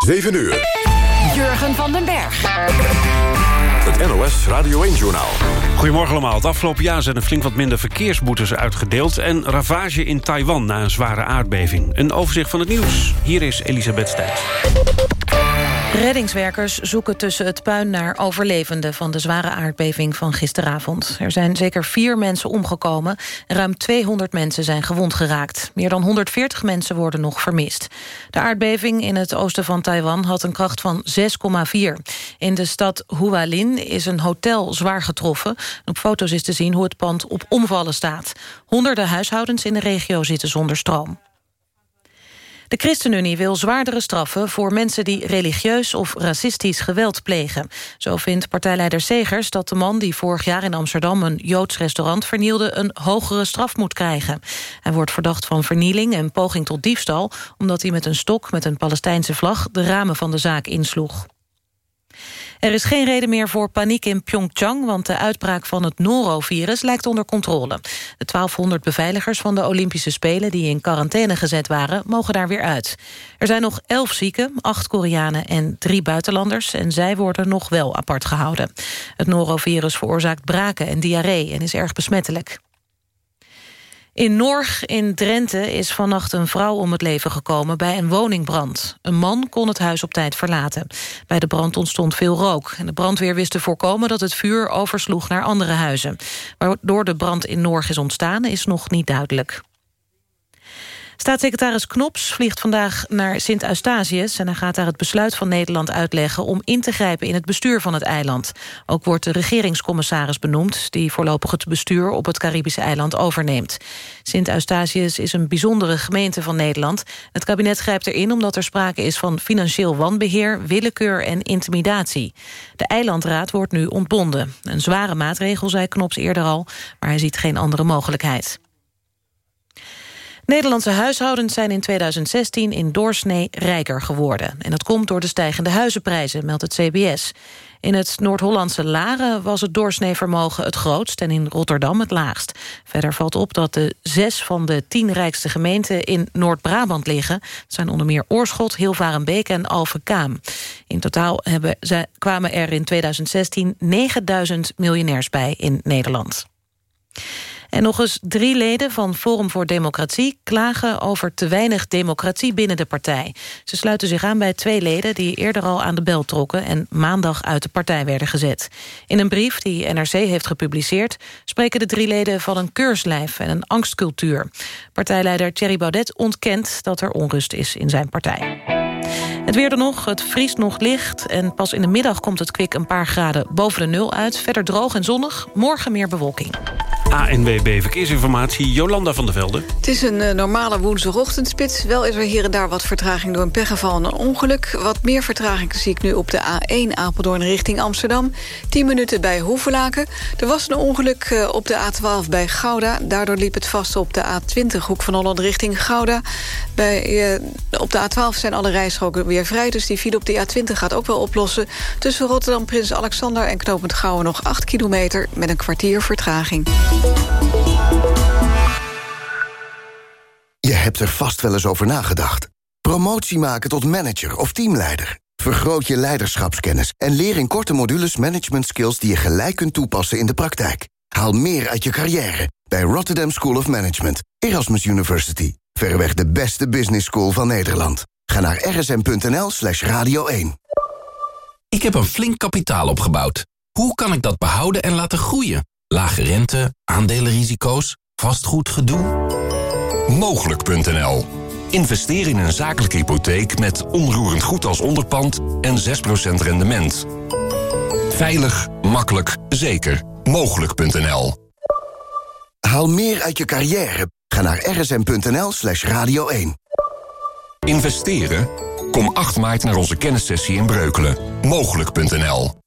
7 uur. Jurgen van den Berg. Het NOS Radio 1-journaal. Goedemorgen allemaal. Het afgelopen jaar zijn er flink wat minder verkeersboetes uitgedeeld... en ravage in Taiwan na een zware aardbeving. Een overzicht van het nieuws. Hier is Elisabeth Stijns. Reddingswerkers zoeken tussen het puin naar overlevenden... van de zware aardbeving van gisteravond. Er zijn zeker vier mensen omgekomen. Ruim 200 mensen zijn gewond geraakt. Meer dan 140 mensen worden nog vermist. De aardbeving in het oosten van Taiwan had een kracht van 6,4. In de stad Hualien is een hotel zwaar getroffen. Op foto's is te zien hoe het pand op omvallen staat. Honderden huishoudens in de regio zitten zonder stroom. De ChristenUnie wil zwaardere straffen voor mensen die religieus of racistisch geweld plegen. Zo vindt partijleider Segers dat de man die vorig jaar in Amsterdam een Joods restaurant vernielde een hogere straf moet krijgen. Hij wordt verdacht van vernieling en poging tot diefstal omdat hij met een stok met een Palestijnse vlag de ramen van de zaak insloeg. Er is geen reden meer voor paniek in Pyeongchang... want de uitbraak van het norovirus lijkt onder controle. De 1200 beveiligers van de Olympische Spelen... die in quarantaine gezet waren, mogen daar weer uit. Er zijn nog elf zieken, acht Koreanen en drie buitenlanders... en zij worden nog wel apart gehouden. Het norovirus veroorzaakt braken en diarree en is erg besmettelijk. In Norg in Drenthe is vannacht een vrouw om het leven gekomen bij een woningbrand. Een man kon het huis op tijd verlaten. Bij de brand ontstond veel rook. En de brandweer wist te voorkomen dat het vuur oversloeg naar andere huizen. Waardoor de brand in Norg is ontstaan is nog niet duidelijk. Staatssecretaris Knops vliegt vandaag naar Sint-Eustatius... en hij gaat daar het besluit van Nederland uitleggen... om in te grijpen in het bestuur van het eiland. Ook wordt de regeringscommissaris benoemd... die voorlopig het bestuur op het Caribische eiland overneemt. Sint-Eustatius is een bijzondere gemeente van Nederland. Het kabinet grijpt erin omdat er sprake is van financieel wanbeheer... willekeur en intimidatie. De eilandraad wordt nu ontbonden. Een zware maatregel, zei Knops eerder al... maar hij ziet geen andere mogelijkheid. Nederlandse huishoudens zijn in 2016 in doorsnee rijker geworden. En dat komt door de stijgende huizenprijzen, meldt het CBS. In het Noord-Hollandse Laren was het doorsneevermogen het grootst... en in Rotterdam het laagst. Verder valt op dat de zes van de tien rijkste gemeenten... in Noord-Brabant liggen. Dat zijn onder meer Oorschot, Hilvarenbeek en Alphen-Kaam. In totaal hebben, ze, kwamen er in 2016 9000 miljonairs bij in Nederland. En nog eens drie leden van Forum voor Democratie... klagen over te weinig democratie binnen de partij. Ze sluiten zich aan bij twee leden die eerder al aan de bel trokken... en maandag uit de partij werden gezet. In een brief die NRC heeft gepubliceerd... spreken de drie leden van een keurslijf en een angstcultuur. Partijleider Thierry Baudet ontkent dat er onrust is in zijn partij. Het weer er nog, het vriest nog licht... en pas in de middag komt het kwik een paar graden boven de nul uit. Verder droog en zonnig, morgen meer bewolking. ANWB Verkeersinformatie, Jolanda van der Velde. Het is een uh, normale woensdagochtendspits. Wel is er hier en daar wat vertraging door een pechgeval en een ongeluk. Wat meer vertraging zie ik nu op de A1 Apeldoorn richting Amsterdam. 10 minuten bij Hoevelaken. Er was een ongeluk uh, op de A12 bij Gouda. Daardoor liep het vast op de A20 Hoek van Holland richting Gouda. Bij, uh, op de A12 zijn alle rijstroken weer vrij... dus die file op de A20 gaat ook wel oplossen. Tussen Rotterdam, Prins Alexander en Knopend Gouwen nog 8 kilometer... met een kwartier vertraging. Je hebt er vast wel eens over nagedacht. Promotie maken tot manager of teamleider. Vergroot je leiderschapskennis en leer in korte modules management skills... die je gelijk kunt toepassen in de praktijk. Haal meer uit je carrière bij Rotterdam School of Management, Erasmus University. Verreweg de beste business school van Nederland. Ga naar rsm.nl slash radio 1. Ik heb een flink kapitaal opgebouwd. Hoe kan ik dat behouden en laten groeien? Lage rente, aandelenrisico's, vastgoedgedoe? Mogelijk.nl Investeer in een zakelijke hypotheek met onroerend goed als onderpand en 6% rendement. Veilig, makkelijk, zeker. Mogelijk.nl Haal meer uit je carrière. Ga naar rsm.nl slash radio 1. Investeren? Kom 8 maart naar onze kennissessie in Breukelen. Mogelijk.nl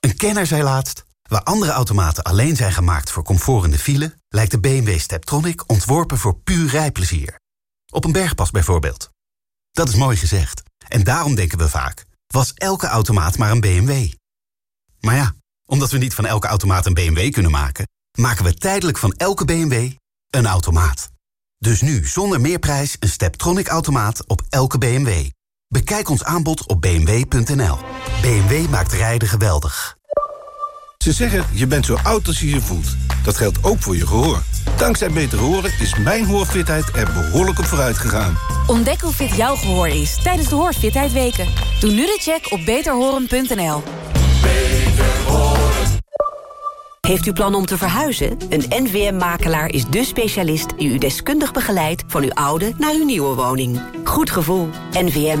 Een kenner zei laatst... Waar andere automaten alleen zijn gemaakt voor comfort in de file... lijkt de BMW Steptronic ontworpen voor puur rijplezier. Op een bergpas bijvoorbeeld. Dat is mooi gezegd. En daarom denken we vaak... was elke automaat maar een BMW? Maar ja, omdat we niet van elke automaat een BMW kunnen maken... maken we tijdelijk van elke BMW een automaat. Dus nu zonder meerprijs een Steptronic automaat op elke BMW. Bekijk ons aanbod op bmw.nl. BMW maakt rijden geweldig. Ze zeggen, je bent zo oud als je je voelt. Dat geldt ook voor je gehoor. Dankzij Beter Horen is mijn hoorfitheid er behoorlijk op vooruit gegaan. Ontdek hoe fit jouw gehoor is tijdens de Hoorfitheid Weken. Doe nu de check op beterhoren.nl. Heeft u plan om te verhuizen? Een NVM-makelaar is de specialist die u deskundig begeleidt... van uw oude naar uw nieuwe woning. Goed gevoel. NVM.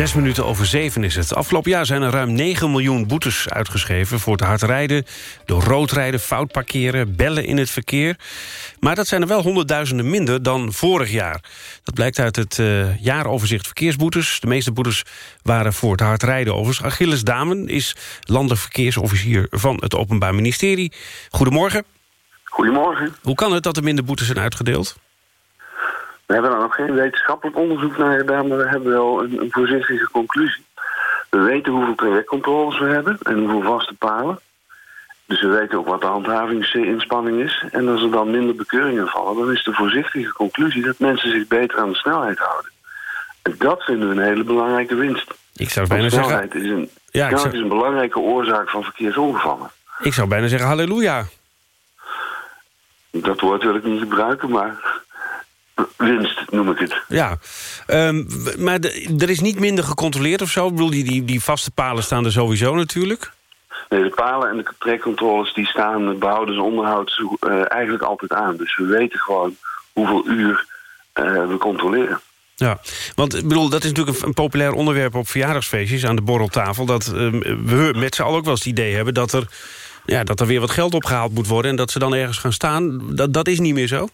Zes minuten over zeven is het. Afgelopen jaar zijn er ruim 9 miljoen boetes uitgeschreven... voor te hard rijden, door rood rijden, fout parkeren... bellen in het verkeer. Maar dat zijn er wel honderdduizenden minder dan vorig jaar. Dat blijkt uit het uh, jaaroverzicht verkeersboetes. De meeste boetes waren voor te hard rijden. Overigens, Achilles Damen is landelijk verkeersofficier... van het Openbaar Ministerie. Goedemorgen. Goedemorgen. Hoe kan het dat er minder boetes zijn uitgedeeld? We hebben er nog geen wetenschappelijk onderzoek naar gedaan, maar we hebben wel een, een voorzichtige conclusie. We weten hoeveel trajectcontroles we hebben en hoeveel vaste palen. Dus we weten ook wat de handhavingsinspanning is. En als er dan minder bekeuringen vallen, dan is de voorzichtige conclusie dat mensen zich beter aan de snelheid houden. En dat vinden we een hele belangrijke winst. Ik zou bijna snelheid zeggen... Is een, Ja, snelheid zou- is een belangrijke oorzaak van verkeersongevallen. Ik zou bijna zeggen halleluja. Dat woord wil ik niet gebruiken, maar winst noem ik het. Ja, Ehm, maar de- er is niet minder gecontroleerd of zo? Ik bedoel, die, die, die vaste palen staan er sowieso natuurlijk. Nee, de palen en de trekcontroles die staan eh, behoudens onderhoud eh, eigenlijk altijd aan. Dus we weten gewoon hoeveel uur eh, we controleren. Ja, want ik bedoel, dat is natuurlijk een, een populair onderwerp op verjaardagsfeestjes aan de borreltafel. Dat ehm, we met z'n allen ook wel eens het idee hebben dat er, ja, dat er weer wat geld opgehaald moet worden. En dat ze dan ergens gaan staan. Dat, dat is niet meer zo.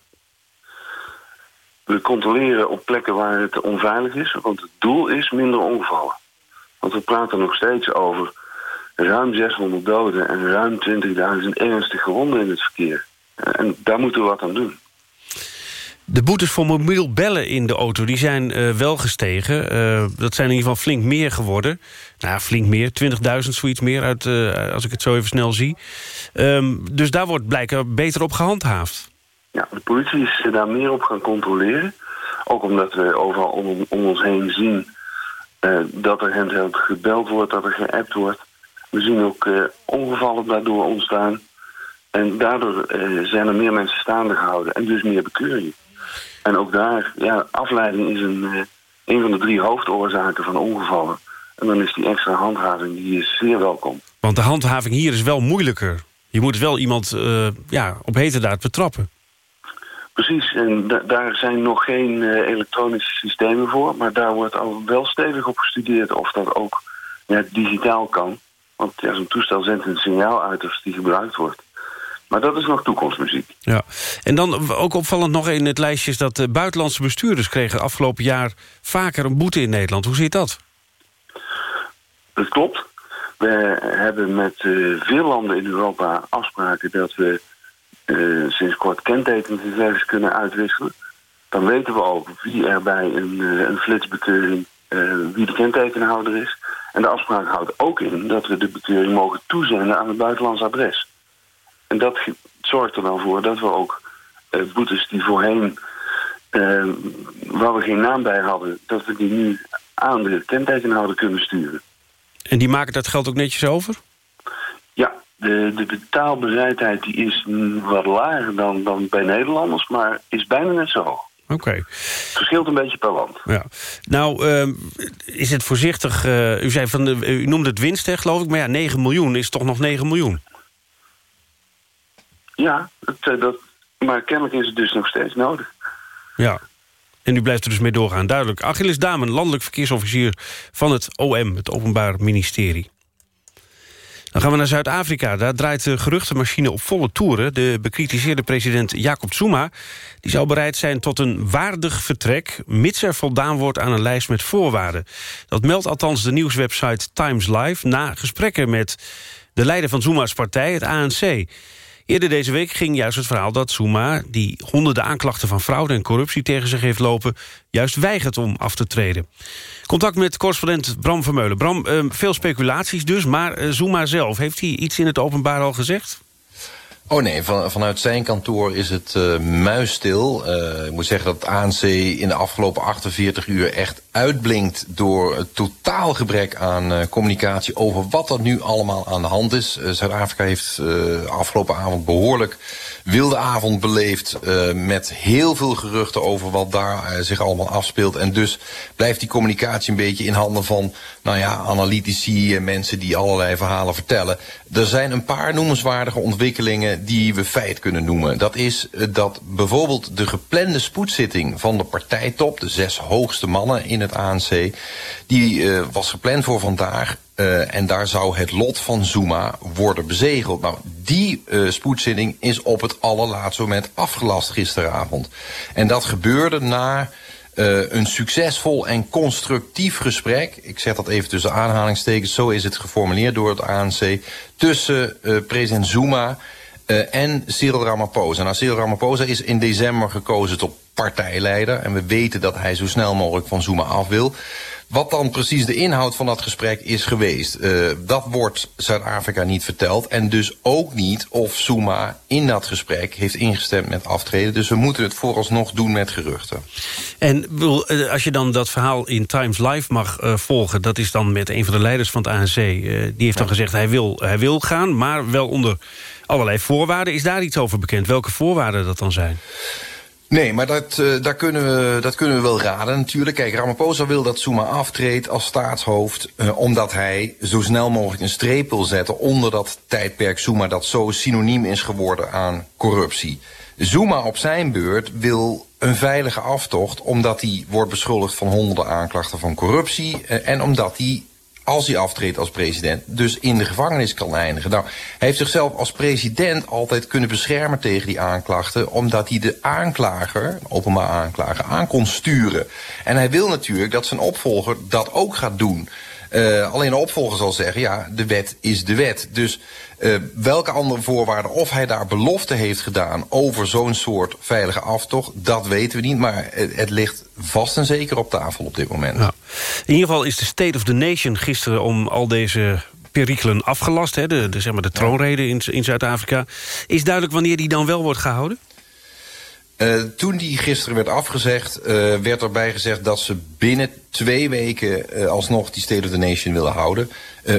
We controleren op plekken waar het onveilig is, want het doel is minder ongevallen. Want we praten nog steeds over ruim 600 doden en ruim 20.000 ernstig gewonden in het verkeer. Eh, En daar moeten we wat aan doen. De boetes voor mobiel bellen in de auto die zijn eh, wel gestegen. Eh, dat zijn in ieder geval flink meer geworden. Nou, flink meer, 20.000 zoiets meer, uit, als ik het zo even snel zie. Ehm, dus daar wordt blijkbaar beter op gehandhaafd. De politie is daar meer op gaan controleren. Ook omdat we overal om, ons heen zien eh, dat er handheld gebeld wordt, dat er geappt wordt. We zien ook eh, ongevallen daardoor ontstaan. En daardoor eh, zijn er meer mensen staande gehouden en dus meer bekeuringen. En ook daar, ja, afleiding is een, een van de drie hoofdoorzaken van ongevallen. En dan is die extra handhaving die is zeer welkom. Want de handhaving hier is wel moeilijker. Je moet wel iemand ja, op heterdaad betrappen. Precies, en da- daar zijn nog geen eh, elektronische systemen voor, maar daar wordt al wel stevig op gestudeerd of dat ook ja, digitaal kan. Want ja, zo'n toestel zendt een signaal uit als die gebruikt wordt. Maar dat is nog toekomstmuziek. Ja. En dan ook opvallend nog in het lijstje... is dat de buitenlandse bestuurders kregen afgelopen jaar... vaker een boete in Nederland. Hoe zit dat? Dat klopt. We hebben met eh, veel landen in Europa afspraken dat we eh, sinds kort kentekengegevens kunnen uitwisselen. Dan weten we ook wie er bij een, eh, een flitsbekeuring, eh, wie de kentekenhouder is. En de afspraak houdt ook in dat we de bekeuring mogen toezenden aan het buitenlands adres. En dat zorgt er dan voor dat we ook boetes die voorheen, waar we geen naam bij hadden, dat we die nu aan de kentekenhouder kunnen sturen. En die maken dat geld ook netjes over? Ja, de, de betaalbereidheid die is wat lager dan, dan bij Nederlanders, maar is bijna net zo hoog. Oké. Het verschilt een beetje per land. Ja. Nou, ehm, is het voorzichtig... eh, u, zei van de, u noemde het winst, hè, geloof ik. Maar ja, 9 miljoen is toch nog 9 miljoen? Ja, het, eh, dat, maar kennelijk is het dus nog steeds nodig. Ja. En u blijft er dus mee doorgaan, duidelijk. Achilles Damen, landelijk verkeersofficier van het OM, het Openbaar Ministerie. Dan gaan we naar Zuid-Afrika. Daar draait de geruchtenmachine op volle toeren. De bekritiseerde president Jacob Zuma die zou bereid zijn tot een waardig vertrek... mits er voldaan wordt aan een lijst met voorwaarden. Dat meldt althans de nieuwswebsite Times Live... na gesprekken met de leider van Zuma's partij, het ANC. Eerder deze week ging juist het verhaal dat Zuma... die honderden aanklachten van fraude en corruptie tegen zich heeft lopen... juist weigert om af te treden. Contact met correspondent Bram Vermeulen. Bram, eh, veel speculaties dus, maar eh, Zuma zelf... heeft hij iets in het openbaar al gezegd? Oh nee, van, vanuit zijn kantoor is het uh, muisstil. Ik moet zeggen dat ANC in de afgelopen 48 uur echt uitblinkt... door het totaal gebrek aan uh, communicatie over wat er nu allemaal aan de hand is. Zuid-Afrika heeft afgelopen avond behoorlijk wilde avond beleefd... met heel veel geruchten over wat daar zich allemaal afspeelt. En dus blijft die communicatie een beetje in handen van... nou ja, analytici, mensen die allerlei verhalen vertellen. Er zijn een paar noemenswaardige ontwikkelingen die we feit kunnen noemen. Dat is eh, dat bijvoorbeeld de geplande spoedzitting van de partijtop... de zes hoogste mannen in het ANC... die uh, was gepland voor vandaag... Uh, en daar zou het lot van Zuma worden bezegeld. Nou, die uh, spoedzitting is op het allerlaatste moment afgelast gisteravond. En dat gebeurde na een succesvol en constructief gesprek... ik zeg dat even tussen aanhalingstekens, zo is het geformuleerd door het ANC... tussen president Zuma uh, en Cyril Ramaphosa. Nou, Cyril Ramaphosa is in december gekozen tot partijleider. En we weten dat hij zo snel mogelijk van Zuma af wil. Wat dan precies de inhoud van dat gesprek is geweest... Uh, dat wordt Zuid-Afrika niet verteld. En dus ook niet of Zuma in dat gesprek heeft ingestemd met aftreden. Dus we moeten het vooralsnog doen met geruchten. En eh, als je dan dat verhaal in Times Live mag uh, volgen... dat is dan met een van de leiders van het ANC. Uh, die heeft dan gezegd hij wil, hij wil gaan, maar wel onder allerlei voorwaarden. Is daar iets over bekend? Welke voorwaarden dat dan zijn? Nee, maar dat, uh, daar kunnen we, dat kunnen we wel raden natuurlijk. Kijk, Ramaphosa wil dat Zuma aftreedt als staatshoofd... Uh, omdat hij zo snel mogelijk een streep wil zetten... onder dat tijdperk Zuma dat zo synoniem is geworden aan corruptie. Zuma op zijn beurt wil een veilige aftocht... omdat hij wordt beschuldigd van honderden aanklachten van corruptie... Uh, en omdat hij als hij aftreedt als president, dus in de gevangenis kan eindigen. Nou, hij heeft zichzelf als president altijd kunnen beschermen tegen die aanklachten... omdat hij de aanklager, openbaar aanklager, aan kon sturen. En hij wil natuurlijk dat zijn opvolger dat ook gaat doen... Uh, alleen de opvolger zal zeggen, ja, de wet is de wet. Dus uh, welke andere voorwaarden, of hij daar belofte heeft gedaan... over zo'n soort veilige aftocht, dat weten we niet. Maar het, het, ligt vast en zeker op tafel op dit moment. Nou, in ieder geval is de State of the Nation gisteren... om al deze perikelen afgelast, hè, de, de, zeg maar de troonrede in, in Zuid-Afrika. Is duidelijk wanneer die dan wel wordt gehouden? Uh, toen die gisteren werd afgezegd, uh, werd erbij gezegd dat ze binnen twee weken uh, alsnog die State of the Nation willen houden.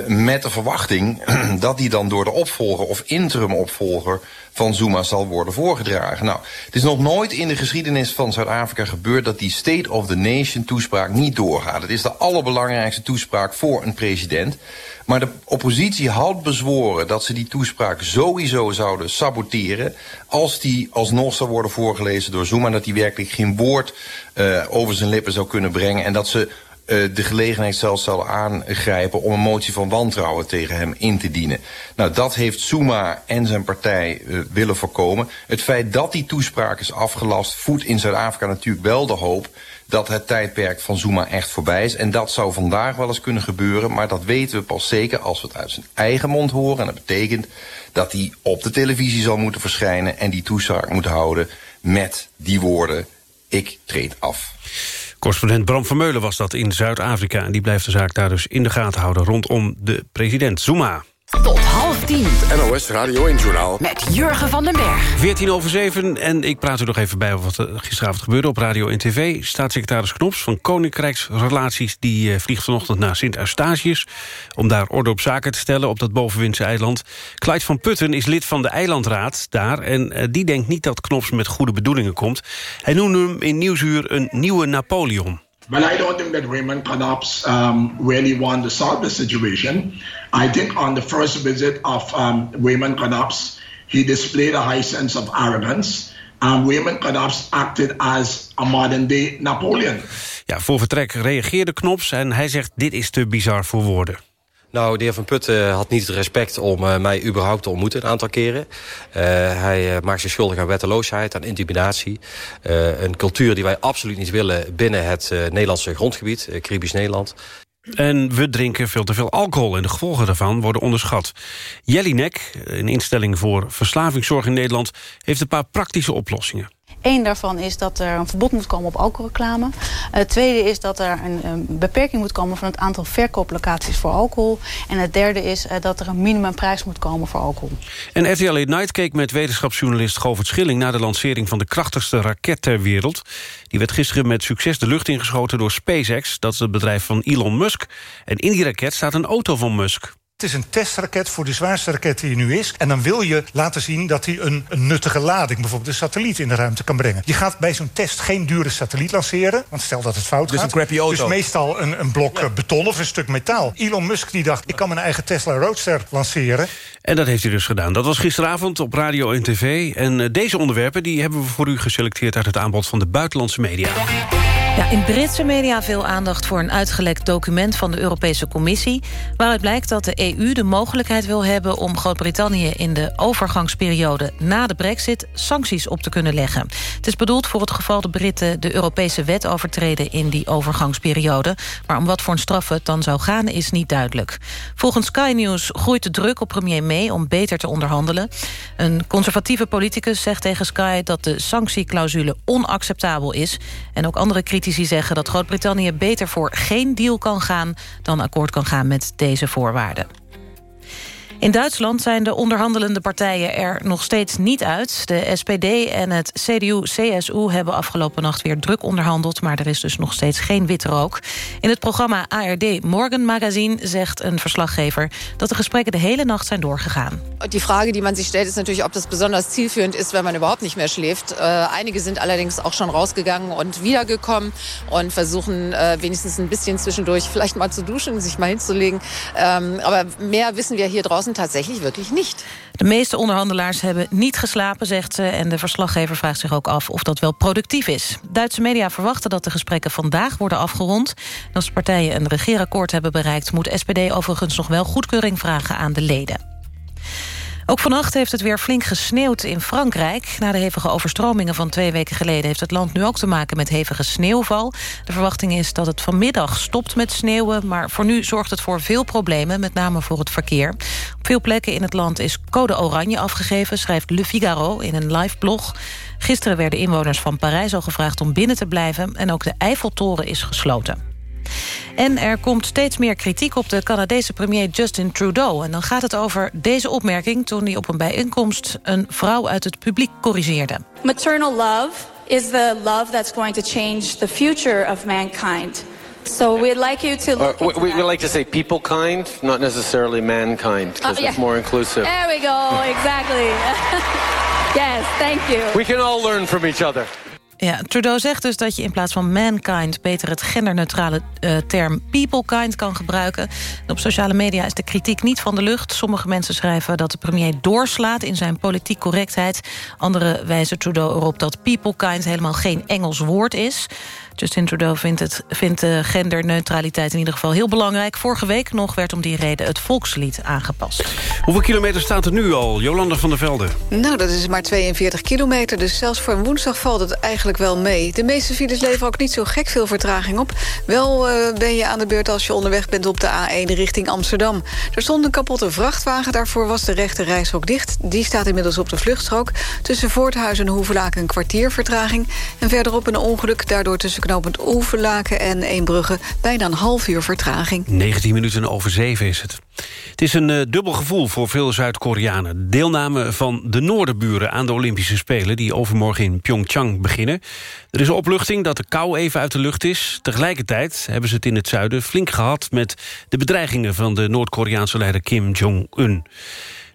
met de verwachting dat die dan door de opvolger of interim opvolger van Zuma zal worden voorgedragen. Nou, het is nog nooit in de geschiedenis van Zuid-Afrika gebeurd dat die State of the Nation toespraak niet doorgaat. Het is de allerbelangrijkste toespraak voor een president. Maar de oppositie had bezworen dat ze die toespraak sowieso zouden saboteren... als die alsnog zou worden voorgelezen door Zuma... dat hij werkelijk geen woord uh, over zijn lippen zou kunnen brengen... en dat ze de gelegenheid zelfs zouden aangrijpen om een motie van wantrouwen tegen hem in te dienen. Nou, dat heeft Zuma en zijn partij uh, willen voorkomen. Het feit dat die toespraak is afgelast voedt in Zuid-Afrika natuurlijk wel de hoop dat het tijdperk van Zuma echt voorbij is. En dat zou vandaag wel eens kunnen gebeuren, maar dat weten we pas zeker als we het uit zijn eigen mond horen. En dat betekent dat hij op de televisie zal moeten verschijnen en die toespraak moet houden met die woorden, ik treed af. Correspondent Bram Vermeulen was dat in Zuid-Afrika... en die blijft de zaak daar dus in de gaten houden rondom de president Zuma. Tot half tien. Het NOS Radio 1-journaal. Met Jurgen van den Berg. 14 over 7 en ik praat u nog even bij over wat er gisteravond gebeurde op Radio en TV. Staatssecretaris Knops van Koninkrijksrelaties... die uh, vliegt vanochtend naar Sint-Eustatius... om daar orde op zaken te stellen op dat bovenwindse eiland. Clyde van Putten is lid van de eilandraad daar... en uh, die denkt niet dat Knops met goede bedoelingen komt. Hij noemde hem in Nieuwsuur een nieuwe Napoleon. Well, I don't think that Raymond Knops um, really wanted to solve the situation. I think on the first visit of um, Raymond Knops, he displayed a high sense of arrogance. And Raymond Knops acted as a modern-day Napoleon. Ja, voor vertrek reageerde Knops en hij zegt dit is te bizar voor woorden. Nou, de heer Van Putten had niet het respect om uh, mij überhaupt te ontmoeten een aantal keren. Uh, hij maakt zich schuldig aan wetteloosheid, aan intimidatie. een cultuur die wij absoluut niet willen binnen het Nederlandse grondgebied, Caribisch Nederland. En we drinken veel te veel alcohol en de gevolgen daarvan worden onderschat. Jellinek, een instelling voor verslavingszorg in Nederland... heeft een paar praktische oplossingen. Eén daarvan is dat er een verbod moet komen op alcoholreclame. Het tweede is dat er een, beperking moet komen van het aantal verkooplocaties voor alcohol. En het derde is uh, dat er een minimumprijs moet komen voor alcohol. En RTL Night keek met wetenschapsjournalist Govert Schilling... naar de lancering van de krachtigste raket ter wereld. Die werd gisteren met succes de lucht ingeschoten door SpaceX. Dat is het bedrijf van Elon Musk. En in die raket staat een auto van Musk. Het is een testraket voor de zwaarste raket die er nu is. En dan wil je laten zien dat hij een, een nuttige lading... bijvoorbeeld een satelliet in de ruimte kan brengen. Je gaat bij zo'n test geen dure satelliet lanceren. Want stel dat het fout dus gaat. Een crappy auto. Dus meestal een, een blok ja. beton of een stuk metaal. Elon Musk die dacht, ik kan mijn eigen Tesla Roadster lanceren. En dat heeft hij dus gedaan. Dat was gisteravond op radio en tv. En deze onderwerpen die hebben we voor u geselecteerd... uit het aanbod van de buitenlandse media. Ja, in Britse media veel aandacht voor een uitgelekt document van de Europese Commissie... waaruit blijkt dat de EU de mogelijkheid wil hebben om Groot-Brittannië... in de overgangsperiode na de brexit sancties op te kunnen leggen. Het is bedoeld voor het geval de Britten de Europese wet overtreden... in die overgangsperiode. Maar om wat voor een straffen het dan zou gaan is niet duidelijk. Volgens Sky News groeit de druk op premier May om beter te onderhandelen. Een conservatieve politicus zegt tegen Sky dat de sanctieclausule onacceptabel is... en ook andere critici zeggen dat Groot-Brittannië beter voor geen deal kan gaan... dan akkoord kan gaan met deze voorwaarden. In Duitsland zijn de onderhandelende partijen er nog steeds niet uit. De SPD en het CDU-CSU hebben afgelopen nacht weer druk onderhandeld... maar er is dus nog steeds geen witte rook. In het programma ARD Morgen Magazine zegt een verslaggever... dat de gesprekken de hele nacht zijn doorgegaan. Die Frage, die man sich stellt, ist natürlich, ob das besonders zielführend ist, wenn man überhaupt nicht mehr schläft. Äh, einige sind allerdings auch schon rausgegangen und wiedergekommen und versuchen äh, wenigstens ein bisschen zwischendurch vielleicht mal zu duschen, sich mal hinzulegen. Ähm, aber mehr wissen wir hier draußen tatsächlich wirklich nicht. De meeste onderhandelaars hebben niet geslapen, zegt ze... en de verslaggever vraagt zich ook af of dat wel productief is. Duitse media verwachten dat de gesprekken vandaag worden afgerond. Als de partijen een regeerakkoord hebben bereikt... moet SPD overigens nog wel goedkeuring vragen aan de leden. Ook vannacht heeft het weer flink gesneeuwd in Frankrijk. Na de hevige overstromingen van twee weken geleden... heeft het land nu ook te maken met hevige sneeuwval. De verwachting is dat het vanmiddag stopt met sneeuwen... maar voor nu zorgt het voor veel problemen, met name voor het verkeer. Op veel plekken in het land is code oranje afgegeven... schrijft Le Figaro in een live blog. Gisteren werden inwoners van Parijs al gevraagd om binnen te blijven... en ook de Eiffeltoren is gesloten. En er komt steeds meer kritiek op de Canadese premier Justin Trudeau. En dan gaat het over deze opmerking toen hij op een bijeenkomst... een vrouw uit het publiek corrigeerde. Maternal love is the love that's going to change the future of mankind. So we'd like you to look uh, we, we like to say people kind, not necessarily mankind, because uh, yeah. it's more inclusive. There we go, exactly. yes, thank you. We can all learn from each other. Ja, Trudeau zegt dus dat je in plaats van mankind... beter het genderneutrale uh, term peoplekind kan gebruiken. En op sociale media is de kritiek niet van de lucht. Sommige mensen schrijven dat de premier doorslaat in zijn politiek correctheid. Anderen wijzen Trudeau erop dat peoplekind helemaal geen Engels woord is. Justin Trudeau vindt, het, vindt de genderneutraliteit in ieder geval heel belangrijk. Vorige week nog werd om die reden het volkslied aangepast. Hoeveel kilometer staat er nu al, Jolanda van der Velde? Nou, dat is maar 42 kilometer, dus zelfs voor een woensdag valt het eigenlijk wel mee. De meeste files leveren ook niet zo gek veel vertraging op. Wel uh, ben je aan de beurt als je onderweg bent op de A1 richting Amsterdam. Er stond een kapotte vrachtwagen, daarvoor was de rechte reishok dicht. Die staat inmiddels op de vluchtstrook. Tussen Voorthuizen en Hoevelaak een kwartier vertraging. En verderop een ongeluk, daardoor tussen knooppunt Oeverlaken en Eembrugge... bijna een half uur vertraging. 19 minuten over 7 is het. Het is een uh, dubbel gevoel voor veel Zuid-Koreanen. Deelname van de Noorderburen aan de Olympische Spelen... die overmorgen in Pyeongchang beginnen. Er is een opluchting dat de kou even uit de lucht is. Tegelijkertijd hebben ze het in het zuiden flink gehad... met de bedreigingen van de Noord-Koreaanse leider Kim Jong-un.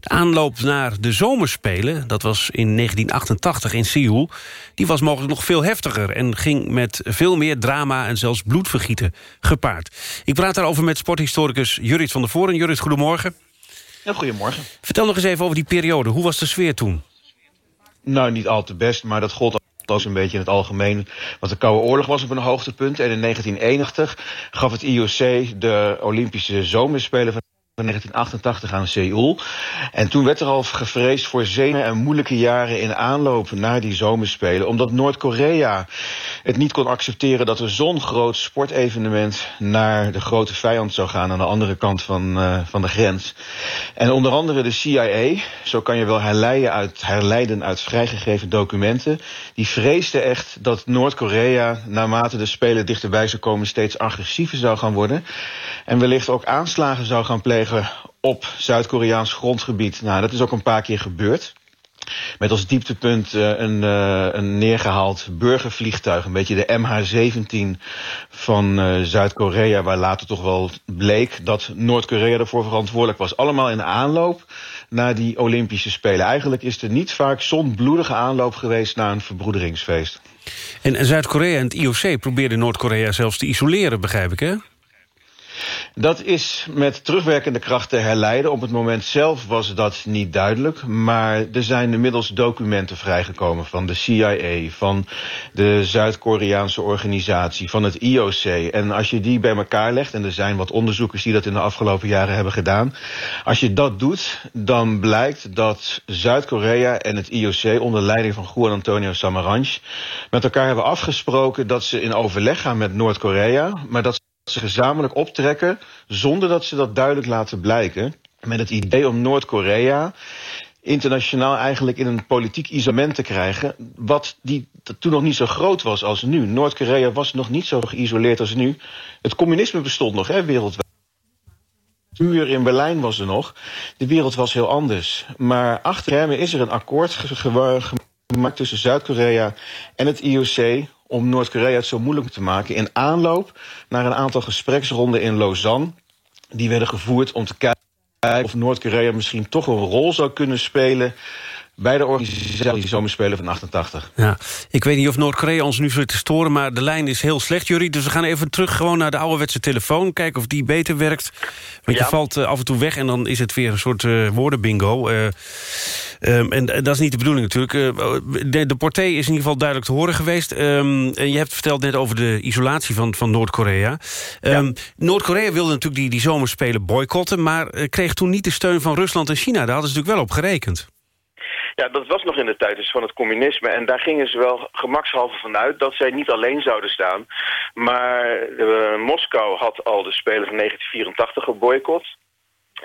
De aanloop naar de zomerspelen, dat was in 1988 in Seoul... die was mogelijk nog veel heftiger... en ging met veel meer drama en zelfs bloedvergieten gepaard. Ik praat daarover met sporthistoricus Jurrit van der Voren. Jurrit, goedemorgen. Ja, goedemorgen. Vertel nog eens even over die periode. Hoe was de sfeer toen? Nou, niet al te best, maar dat gold als een beetje in het algemeen. Want de Koude Oorlog was op een hoogtepunt. En in 1991 gaf het IOC de Olympische Zomerspelen van 1988 aan Seoul. En toen werd er al gevreesd voor zenuwen en moeilijke jaren in aanloop naar die zomerspelen. Omdat Noord-Korea het niet kon accepteren dat er zo'n groot sportevenement naar de grote vijand zou gaan aan de andere kant van, uh, van de grens. En onder andere de CIA, zo kan je wel herleiden uit, herleiden uit vrijgegeven documenten, die vreesde echt dat Noord-Korea naarmate de spelen dichterbij zou komen steeds agressiever zou gaan worden. En wellicht ook aanslagen zou gaan plegen op Zuid-Koreaans grondgebied. Nou, dat is ook een paar keer gebeurd. Met als dieptepunt uh, een, uh, een neergehaald burgervliegtuig. Een beetje de MH17 van uh, Zuid-Korea. Waar later toch wel bleek dat Noord-Korea ervoor verantwoordelijk was. Allemaal in aanloop naar die Olympische Spelen. Eigenlijk is er niet vaak zo'n bloedige aanloop geweest naar een verbroederingsfeest. En Zuid-Korea en het IOC probeerden Noord-Korea zelfs te isoleren, begrijp ik, hè? Dat is met terugwerkende kracht te herleiden. Op het moment zelf was dat niet duidelijk. Maar er zijn inmiddels documenten vrijgekomen van de CIA... van de Zuid-Koreaanse organisatie, van het IOC. En als je die bij elkaar legt... en er zijn wat onderzoekers die dat in de afgelopen jaren hebben gedaan... als je dat doet, dan blijkt dat Zuid-Korea en het IOC... onder leiding van Juan Antonio Samaranch... met elkaar hebben afgesproken dat ze in overleg gaan met Noord-Korea... maar dat ze gezamenlijk optrekken zonder dat ze dat duidelijk laten blijken. Met het idee om Noord-Korea internationaal eigenlijk in een politiek isolement te krijgen... wat die toen nog niet zo groot was als nu. Noord-Korea was nog niet zo geïsoleerd als nu. Het communisme bestond nog, hè, wereldwijd. De in Berlijn was er nog. De wereld was heel anders. Maar achter hem is er een akkoord gemaakt tussen Zuid-Korea en het IOC om Noord-Korea het zo moeilijk te maken... in aanloop naar een aantal gespreksronden in Lausanne. Die werden gevoerd om te kijken of Noord-Korea misschien toch een rol zou kunnen spelen bij de organisatie Zomerspelen van 88. Ja, ik weet niet of Noord-Korea ons nu zit te storen... maar de lijn is heel slecht, Jury. Dus we gaan even terug gewoon naar de ouderwetse telefoon... kijken of die beter werkt. Want je valt uh, af en toe weg en dan is het weer een soort uh, woordenbingo. Uh, um, en dat is niet de bedoeling natuurlijk. de, de porté is in ieder geval duidelijk te horen geweest. Um, en je hebt verteld net over de isolatie van, van Noord-Korea. Um, ja. Noord-Korea wilde natuurlijk die, die zomerspelen boycotten... maar kreeg toen niet de steun van Rusland en China. Daar hadden ze natuurlijk wel op gerekend. Ja, dat was nog in de tijd dus van het communisme. En daar gingen ze wel gemakshalve vanuit dat zij niet alleen zouden staan. Maar uh, Moskou had al de Spelen van 1984 geboycott.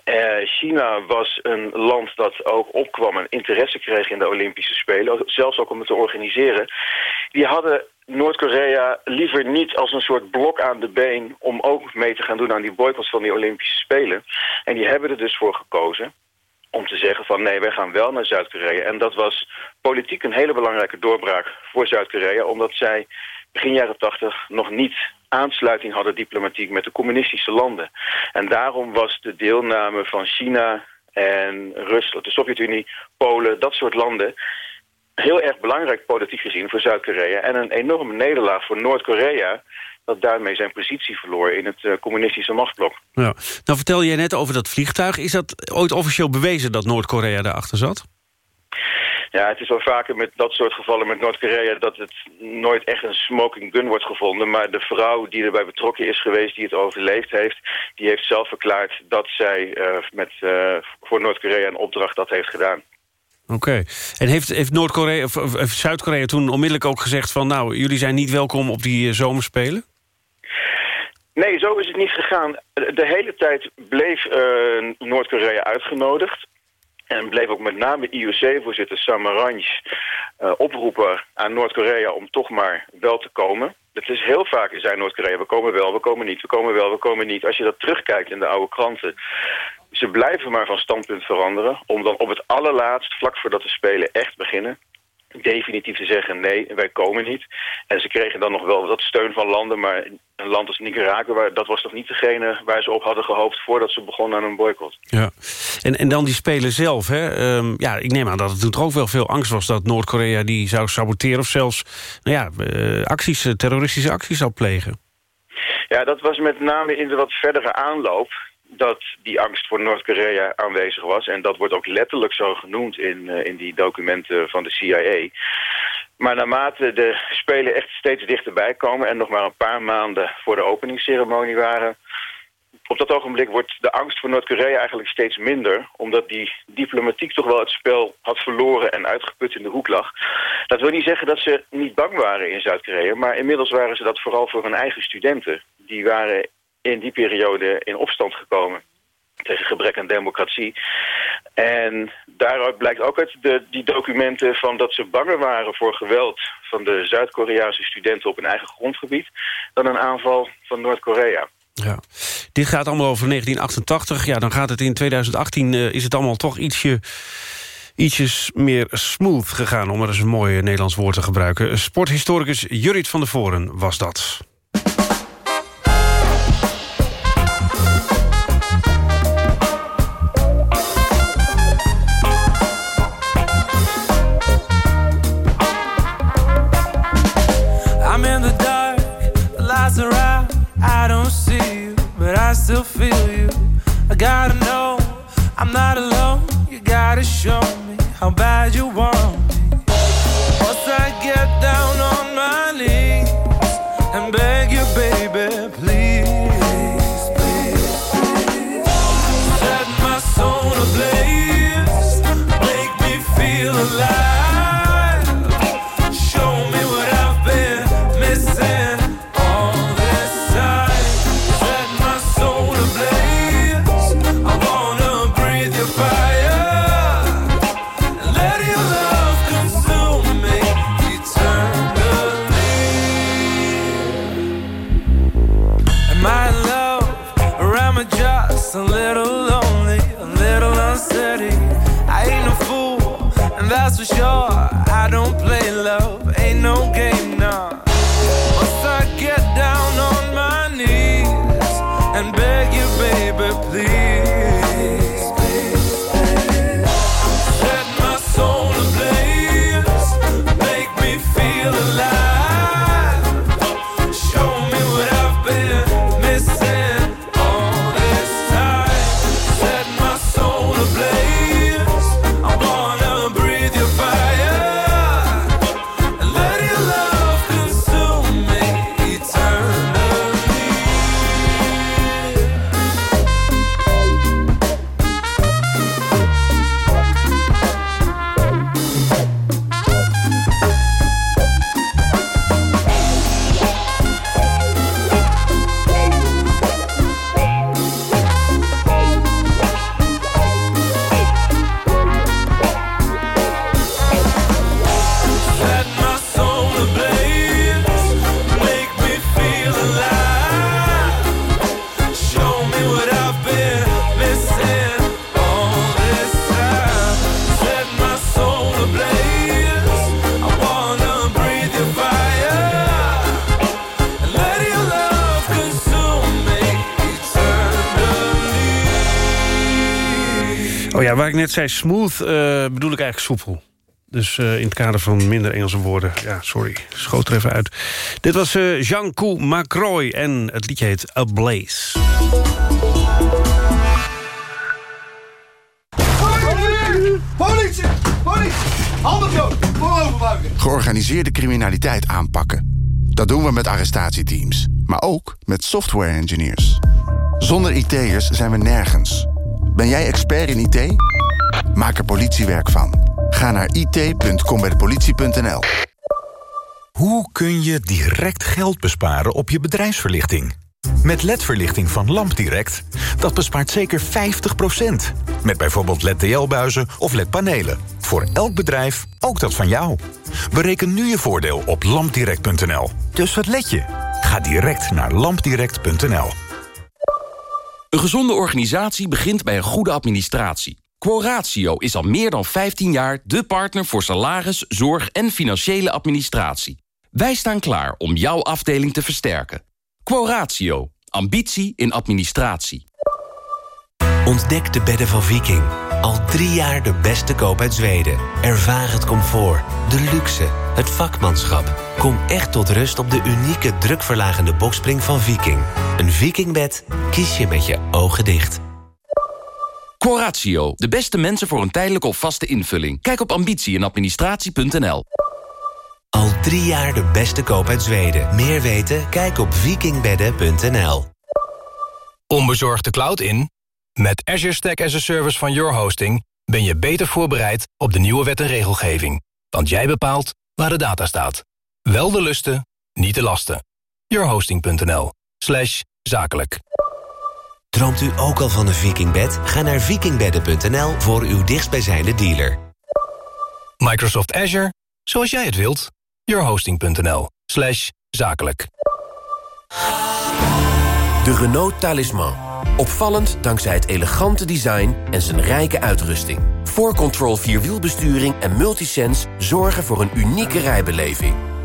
Uh, China was een land dat ook opkwam en interesse kreeg in de Olympische Spelen. Zelfs ook om het te organiseren. Die hadden Noord-Korea liever niet als een soort blok aan de been... om ook mee te gaan doen aan die boycott van die Olympische Spelen. En die hebben er dus voor gekozen om te zeggen van nee, wij gaan wel naar Zuid-Korea. En dat was politiek een hele belangrijke doorbraak voor Zuid-Korea... omdat zij begin jaren tachtig nog niet aansluiting hadden diplomatiek met de communistische landen. En daarom was de deelname van China en Rusland, de Sovjet-Unie, Polen, dat soort landen heel erg belangrijk politiek gezien voor Zuid-Korea... en een enorme nederlaag voor Noord-Korea dat daarmee zijn positie verloor in het uh, communistische machtsblok. Ja. Nou vertel jij net over dat vliegtuig. Is dat ooit officieel bewezen dat Noord-Korea daarachter zat? Ja, het is wel vaker met dat soort gevallen met Noord-Korea... dat het nooit echt een smoking gun wordt gevonden. Maar de vrouw die erbij betrokken is geweest, die het overleefd heeft... die heeft zelf verklaard dat zij uh, met, uh, voor Noord-Korea een opdracht dat heeft gedaan. Oké. Okay. En heeft, heeft Noord-Korea of, of Zuid-Korea toen onmiddellijk ook gezegd van... nou, jullie zijn niet welkom op die zomerspelen? Nee, zo is het niet gegaan. De hele tijd bleef uh, Noord-Korea uitgenodigd. En bleef ook met name IOC-voorzitter Samaranch uh, oproepen aan Noord-Korea om toch maar wel te komen. Het is heel vaak, zei Noord-Korea, we komen wel, we komen niet, we komen wel, we komen niet. Als je dat terugkijkt in de oude kranten, ze blijven maar van standpunt veranderen... om dan op het allerlaatst, vlak voordat de Spelen echt beginnen definitief te zeggen nee, wij komen niet. En ze kregen dan nog wel wat steun van landen, maar een land als Nicaragua, dat was toch niet degene waar ze op hadden gehoopt voordat ze begonnen aan een boycott. Ja, en, en dan die spelen zelf. Hè? Um, ja, ik neem aan dat het toen ook wel veel angst was dat Noord-Korea die zou saboteren of zelfs nou ja, uh, acties, terroristische acties zou plegen. Ja, dat was met name in de wat verdere aanloop dat die angst voor Noord-Korea aanwezig was. En dat wordt ook letterlijk zo genoemd in, uh, in die documenten van de CIA. Maar naarmate de Spelen echt steeds dichterbij komen... en nog maar een paar maanden voor de openingsceremonie waren... op dat ogenblik wordt de angst voor Noord-Korea eigenlijk steeds minder. Omdat die diplomatiek toch wel het spel had verloren en uitgeput in de hoek lag. Dat wil niet zeggen dat ze niet bang waren in Zuid-Korea. Maar inmiddels waren ze dat vooral voor hun eigen studenten. Die waren in die periode in opstand gekomen tegen gebrek aan democratie. En daaruit blijkt ook uit de, die documenten van dat ze banger waren voor geweld van de Zuid-Koreaanse studenten op hun eigen grondgebied dan een aanval van Noord-Korea. Ja. Dit gaat allemaal over 1988. Ja, dan gaat het in 2018, uh, is het allemaal toch ietsje ietsjes meer smooth gegaan... om er eens een mooi Nederlands woord te gebruiken. Sporthistoricus Jurrit van der Voren was dat. Still feel you. I gotta know, I'm not alone, you gotta show me how bad you want zei smooth, eh, bedoel ik eigenlijk soepel. Dus eh, in het kader van minder Engelse woorden. Ja, sorry, schoot er even uit. Dit was eh, Jean-Coup Macroy en het liedje heet Ablaze. Politie! Politie! Handen! Vooroverbuigen! Georganiseerde criminaliteit aanpakken. Dat doen we met arrestatieteams. Maar ook met software engineers. Zonder IT'ers zijn we nergens. Ben jij expert in IT? Maak er politiewerk van. Ga naar it.combijdepolitie.nl Hoe kun je direct geld besparen op je bedrijfsverlichting? Met LED-verlichting van LampDirect, dat bespaart zeker 50%. Met bijvoorbeeld LED-TL-buizen of LED-panelen. Voor elk bedrijf, ook dat van jou. Bereken nu je voordeel op lampdirect.nl. Dus wat let je? Ga direct naar lampdirect.nl. Een gezonde organisatie begint bij een goede administratie. Quoratio is al meer dan 15 jaar de partner voor salaris, zorg en financiële administratie. Wij staan klaar om jouw afdeling te versterken. Quoratio. Ambitie in administratie. Ontdek de bedden van Viking. Al drie jaar de beste koop uit Zweden. Ervaar het comfort, de luxe, het vakmanschap. Kom echt tot rust op de unieke drukverlagende bokspring van Viking. Een Vikingbed kies je met je ogen dicht. Quoratio. De beste mensen voor een tijdelijke of vaste invulling. Kijk op ambitie in administratie.nl. Al drie jaar de beste koop uit Zweden. Meer weten? Kijk op vikingbedden.nl. Onbezorgd de cloud in? Met Azure Stack as a Service van Your Hosting... ben je beter voorbereid op de nieuwe wet en regelgeving. Want jij bepaalt waar de data staat. Wel de lusten, niet de lasten. yourhosting.nl slash zakelijk. Droomt u ook al van een vikingbed? Ga naar vikingbedden.nl voor uw dichtstbijzijnde dealer. Microsoft Azure, zoals jij het wilt. yourhosting.nl slash zakelijk. De Renault Talisman. Opvallend dankzij het elegante design en zijn rijke uitrusting. 4Control Vierwielbesturing en Multisense zorgen voor een unieke rijbeleving.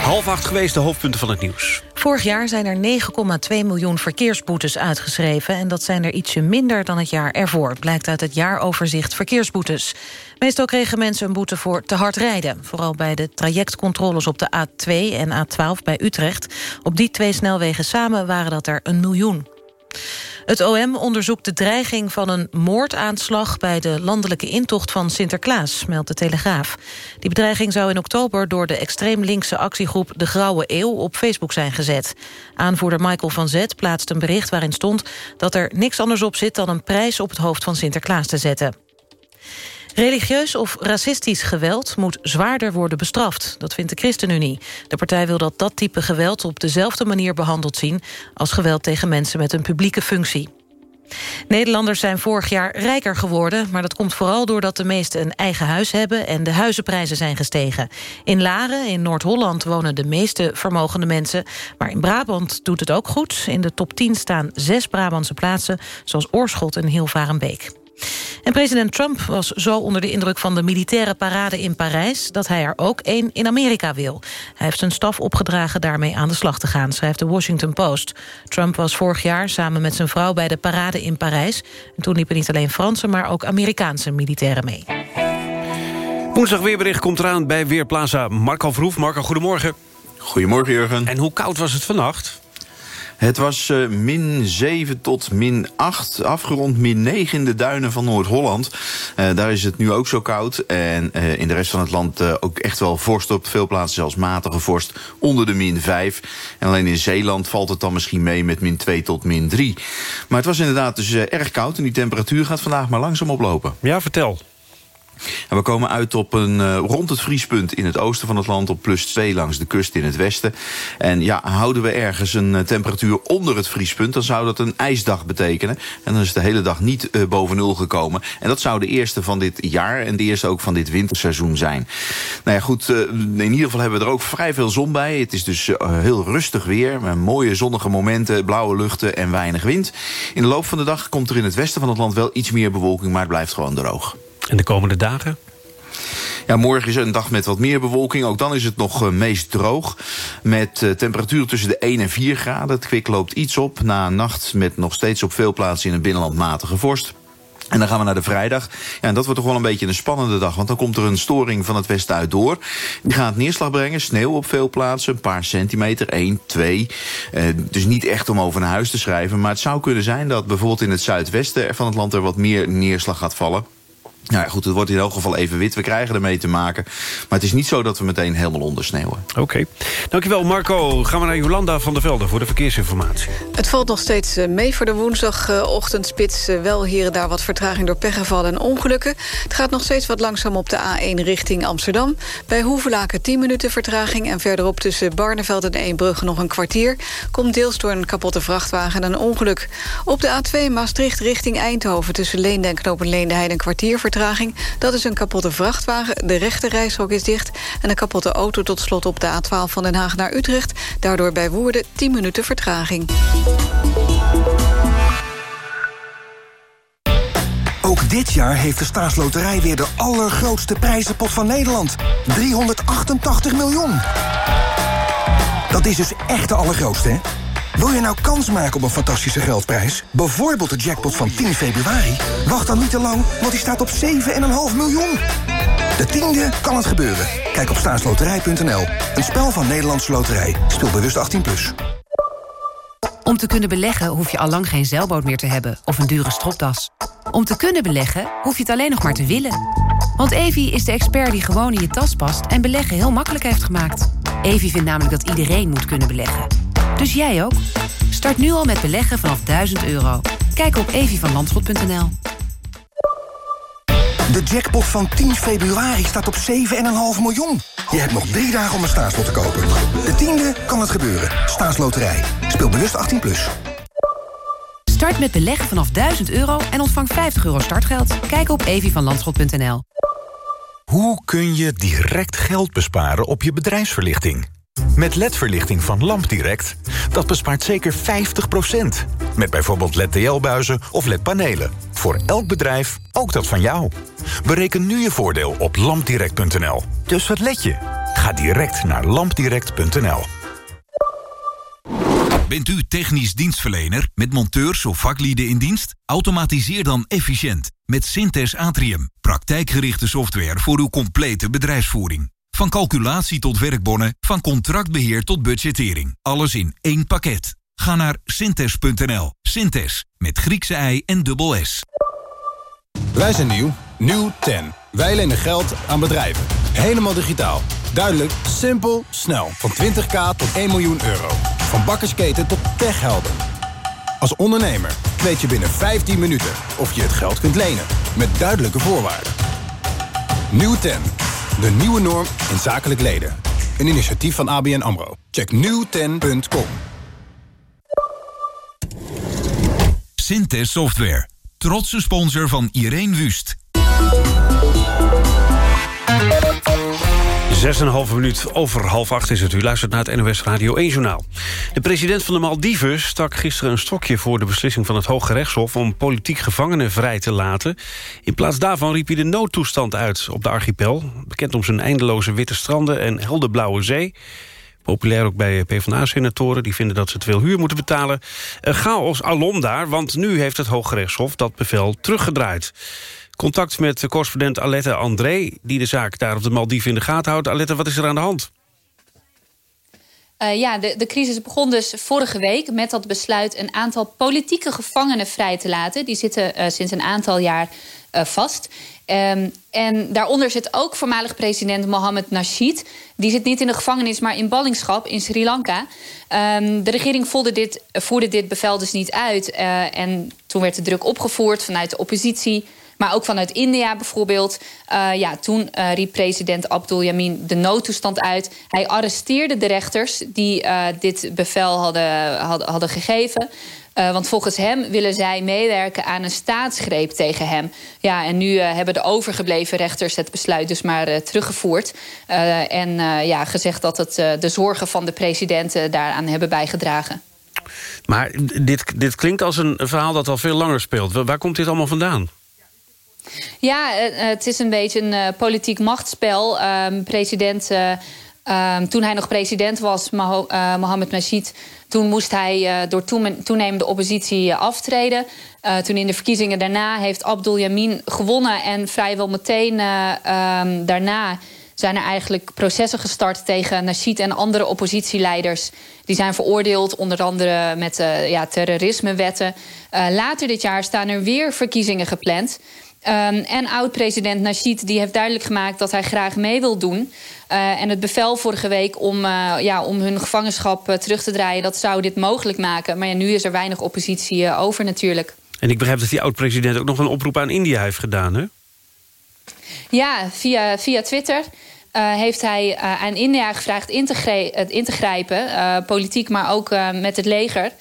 Half acht geweest de hoofdpunten van het nieuws. Vorig jaar zijn er 9,2 miljoen verkeersboetes uitgeschreven... en dat zijn er ietsje minder dan het jaar ervoor... blijkt uit het jaaroverzicht verkeersboetes. Meestal kregen mensen een boete voor te hard rijden. Vooral bij de trajectcontroles op de A2 en A12 bij Utrecht. Op die twee snelwegen samen waren dat er een miljoen. Het OM onderzoekt de dreiging van een moordaanslag... bij de landelijke intocht van Sinterklaas, meldt de Telegraaf. Die bedreiging zou in oktober door de extreem linkse actiegroep... De Grauwe Eeuw op Facebook zijn gezet. Aanvoerder Michael van Zet plaatst een bericht waarin stond... dat er niks anders op zit dan een prijs op het hoofd van Sinterklaas te zetten. Religieus of racistisch geweld moet zwaarder worden bestraft. Dat vindt de ChristenUnie. De partij wil dat dat type geweld op dezelfde manier behandeld zien... als geweld tegen mensen met een publieke functie. Nederlanders zijn vorig jaar rijker geworden... maar dat komt vooral doordat de meesten een eigen huis hebben... en de huizenprijzen zijn gestegen. In Laren, in Noord-Holland, wonen de meeste vermogende mensen... maar in Brabant doet het ook goed. In de top 10 staan zes Brabantse plaatsen... zoals Oorschot en Hilvarenbeek. En president Trump was zo onder de indruk van de militaire parade in Parijs... dat hij er ook één in Amerika wil. Hij heeft zijn staf opgedragen daarmee aan de slag te gaan, schrijft de Washington Post. Trump was vorig jaar samen met zijn vrouw bij de parade in Parijs. En toen liepen niet alleen Franse, maar ook Amerikaanse militairen mee. Woensdag weerbericht komt eraan bij Weerplaza Marco Verhoef. Marco, goedemorgen. Goedemorgen, Jurgen. En hoe koud was het vannacht? Het was uh, min 7 tot min 8, afgerond min 9 in de duinen van Noord-Holland. Uh, daar is het nu ook zo koud. En uh, in de rest van het land ook echt wel vorst op veel plaatsen, zelfs matige vorst onder de min 5. En alleen in Zeeland valt het dan misschien mee met min 2 tot min 3. Maar het was inderdaad dus erg koud en die temperatuur gaat vandaag maar langzaam oplopen. Ja, vertel. En we komen uit op een uh, rond het vriespunt in het oosten van het land... op plus 2 langs de kust in het westen. En ja, houden we ergens een uh, temperatuur onder het vriespunt... dan zou dat een ijsdag betekenen. En dan is de hele dag niet uh, boven nul gekomen. En dat zou de eerste van dit jaar en de eerste ook van dit winterseizoen zijn. Nou ja, goed, in ieder geval hebben we er ook vrij veel zon bij. Het is dus heel rustig weer, met mooie zonnige momenten... blauwe luchten en weinig wind. In de loop van de dag komt er in het westen van het land wel iets meer bewolking... maar het blijft gewoon droog. En de komende dagen? Ja, morgen is een dag met wat meer bewolking. Ook dan is het nog uh, meest droog. Met uh, temperatuur tussen de 1 en 4 graden. Het kwik loopt iets op na een nacht met nog steeds op veel plaatsen in het binnenland matige vorst. En dan gaan we naar de vrijdag. Ja, en dat wordt toch wel een beetje een spannende dag. Want dan komt er een storing van het westen uit door. Die gaat neerslag brengen. Sneeuw op veel plaatsen. Een paar centimeter. 1, 2. Uh, dus niet echt om over naar huis te schrijven. Maar het zou kunnen zijn dat bijvoorbeeld in het zuidwesten van het land... er wat meer neerslag gaat vallen. Nou ja, goed, het wordt in elk geval even wit. We krijgen ermee te maken. Maar het is niet zo dat we meteen helemaal ondersneeuwen. Oké. Okay. Dankjewel, Marco. Gaan we naar Jolanda van der Velde voor de verkeersinformatie. Het valt nog steeds eh, mee voor de woensdagochtendspits. Eh, wel hier en daar wat vertraging door pechgevallen en ongelukken. Het gaat nog steeds wat langzaam op de A1 richting Amsterdam. Bij Hoevelaken 10 minuten vertraging. En verderop tussen Barneveld en Eembrugge nog een kwartier. Komt deels door een kapotte vrachtwagen en een ongeluk. Op de A2 Maastricht richting Eindhoven... tussen Leende en Knopen Leende een kwartier vertraging dat is een kapotte vrachtwagen. De rechte is dicht. En een kapotte auto tot slot op de A12 van Den Haag naar Utrecht. Daardoor bij Woerden 10 minuten vertraging. Ook dit jaar heeft de staatsloterij weer de allergrootste prijzenpot van Nederland. 388 miljoen. Dat is dus echt de allergrootste, hè? Wil je nou kans maken op een fantastische geldprijs? Bijvoorbeeld de jackpot van 10 februari? Wacht dan niet te lang, want die staat op 7,5 miljoen. De tiende kan het gebeuren. Kijk op staatsloterij.nl. Een spel van Nederlandse Loterij. Speel bewust 18+. Plus. Om te kunnen beleggen hoef je al lang geen zeilboot meer te hebben of een dure stropdas. Om te kunnen beleggen hoef je het alleen nog maar te willen. Want Evi is de expert die gewoon in je tas past en beleggen heel makkelijk heeft gemaakt. Evi vindt namelijk dat iedereen moet kunnen beleggen. Dus jij ook? Start nu al met beleggen vanaf 1000 euro. Kijk op evievanlandschot.nl. De jackpot van 10 februari staat op 7,5 miljoen. Je hebt nog drie dagen om een staatslot te kopen. De tiende kan het gebeuren. Staatsloterij. Speel bewust 18+. Plus. Start met beleggen vanaf 1000 euro en ontvang 50 euro startgeld. Kijk op evievanlandschot.nl. Hoe kun je direct geld besparen op je bedrijfsverlichting? Met LED-verlichting van LampDirect, dat bespaart zeker 50%. Met bijvoorbeeld LED-TL-buizen of LED-panelen. Voor elk bedrijf, ook dat van jou. Bereken nu je voordeel op lampdirect.nl. Dus wat let je? Ga direct naar lampdirect.nl. Bent u technisch dienstverlener met monteurs of vaklieden in dienst? Automatiseer dan efficiënt met Synthes Atrium. Praktijkgerichte software voor uw complete bedrijfsvoering. Van calculatie tot werkbonnen, van contractbeheer tot budgettering. Alles in één pakket. Ga naar synthes.nl. Synthes, met Griekse ei en dubbel S. Wij zijn nieuw. Nieuw 10. Wij lenen geld aan bedrijven. Helemaal digitaal. Duidelijk, simpel, snel. Van 20k tot 1 miljoen euro. Van bakkersketen tot techhelden. Als ondernemer weet je binnen 15 minuten of je het geld kunt lenen. Met duidelijke voorwaarden. Nieuw 10. De nieuwe norm in zakelijk leden. Een initiatief van ABN AMRO. Check nieuwten.com. Synthes Software. Trotse sponsor van Irene Wust. 6,5 minuut over half acht is het. U luistert naar het NOS Radio 1-journaal. De president van de Maldiven stak gisteren een stokje... voor de beslissing van het Hoge Rechtshof... om politiek gevangenen vrij te laten. In plaats daarvan riep hij de noodtoestand uit op de archipel. Bekend om zijn eindeloze witte stranden en helderblauwe zee. Populair ook bij PvdA-senatoren. Die vinden dat ze te veel huur moeten betalen. chaos alom daar, want nu heeft het Hoge Rechtshof... dat bevel teruggedraaid. Contact met correspondent Alette André... die de zaak daar op de Maldiven in de gaten houdt. Alette, wat is er aan de hand? Uh, ja, de, de crisis begon dus vorige week met dat besluit... een aantal politieke gevangenen vrij te laten. Die zitten uh, sinds een aantal jaar uh, vast. Um, en daaronder zit ook voormalig president Mohammed Nasheed. Die zit niet in de gevangenis, maar in ballingschap in Sri Lanka. Um, de regering dit, voerde dit bevel dus niet uit. en toen werd de druk opgevoerd vanuit de oppositie... Maar ook vanuit India bijvoorbeeld. Uh, ja, toen uh, riep president Abdul Yamin de noodtoestand uit. Hij arresteerde de rechters die uh, dit bevel hadden, hadden, gegeven. Want volgens hem willen zij meewerken aan een staatsgreep tegen hem. Ja, en nu hebben de overgebleven rechters het besluit dus maar teruggevoerd. en ja, gezegd dat het de zorgen van de president daaraan hebben bijgedragen. Maar dit, dit klinkt als een verhaal dat al veel langer speelt. Waar komt dit allemaal vandaan? Ja, het is een beetje een uh, politiek machtsspel. Um, president, uh, um, toen hij nog president was, Maho uh, Mohammed Nasheed... toen moest hij door toenemende oppositie aftreden. toen in de verkiezingen daarna heeft Abdul Yamin gewonnen... en vrijwel meteen um, daarna zijn er eigenlijk processen gestart tegen Nasheed en andere oppositieleiders. Die zijn veroordeeld, onder andere met ja, terrorismewetten. later dit jaar staan er weer verkiezingen gepland... Um, en oud-president Nasheed die heeft duidelijk gemaakt dat hij graag mee wil doen. Uh, en het bevel vorige week om, uh, ja, om hun gevangenschap uh, terug te draaien... dat zou dit mogelijk maken. Maar ja, nu is er weinig oppositie over natuurlijk. En ik begrijp dat die oud-president ook nog een oproep aan India heeft gedaan, hè? Ja, via, via Twitter... Uh, heeft hij uh, aan India gevraagd in te, in te grijpen, politiek, maar ook met het leger.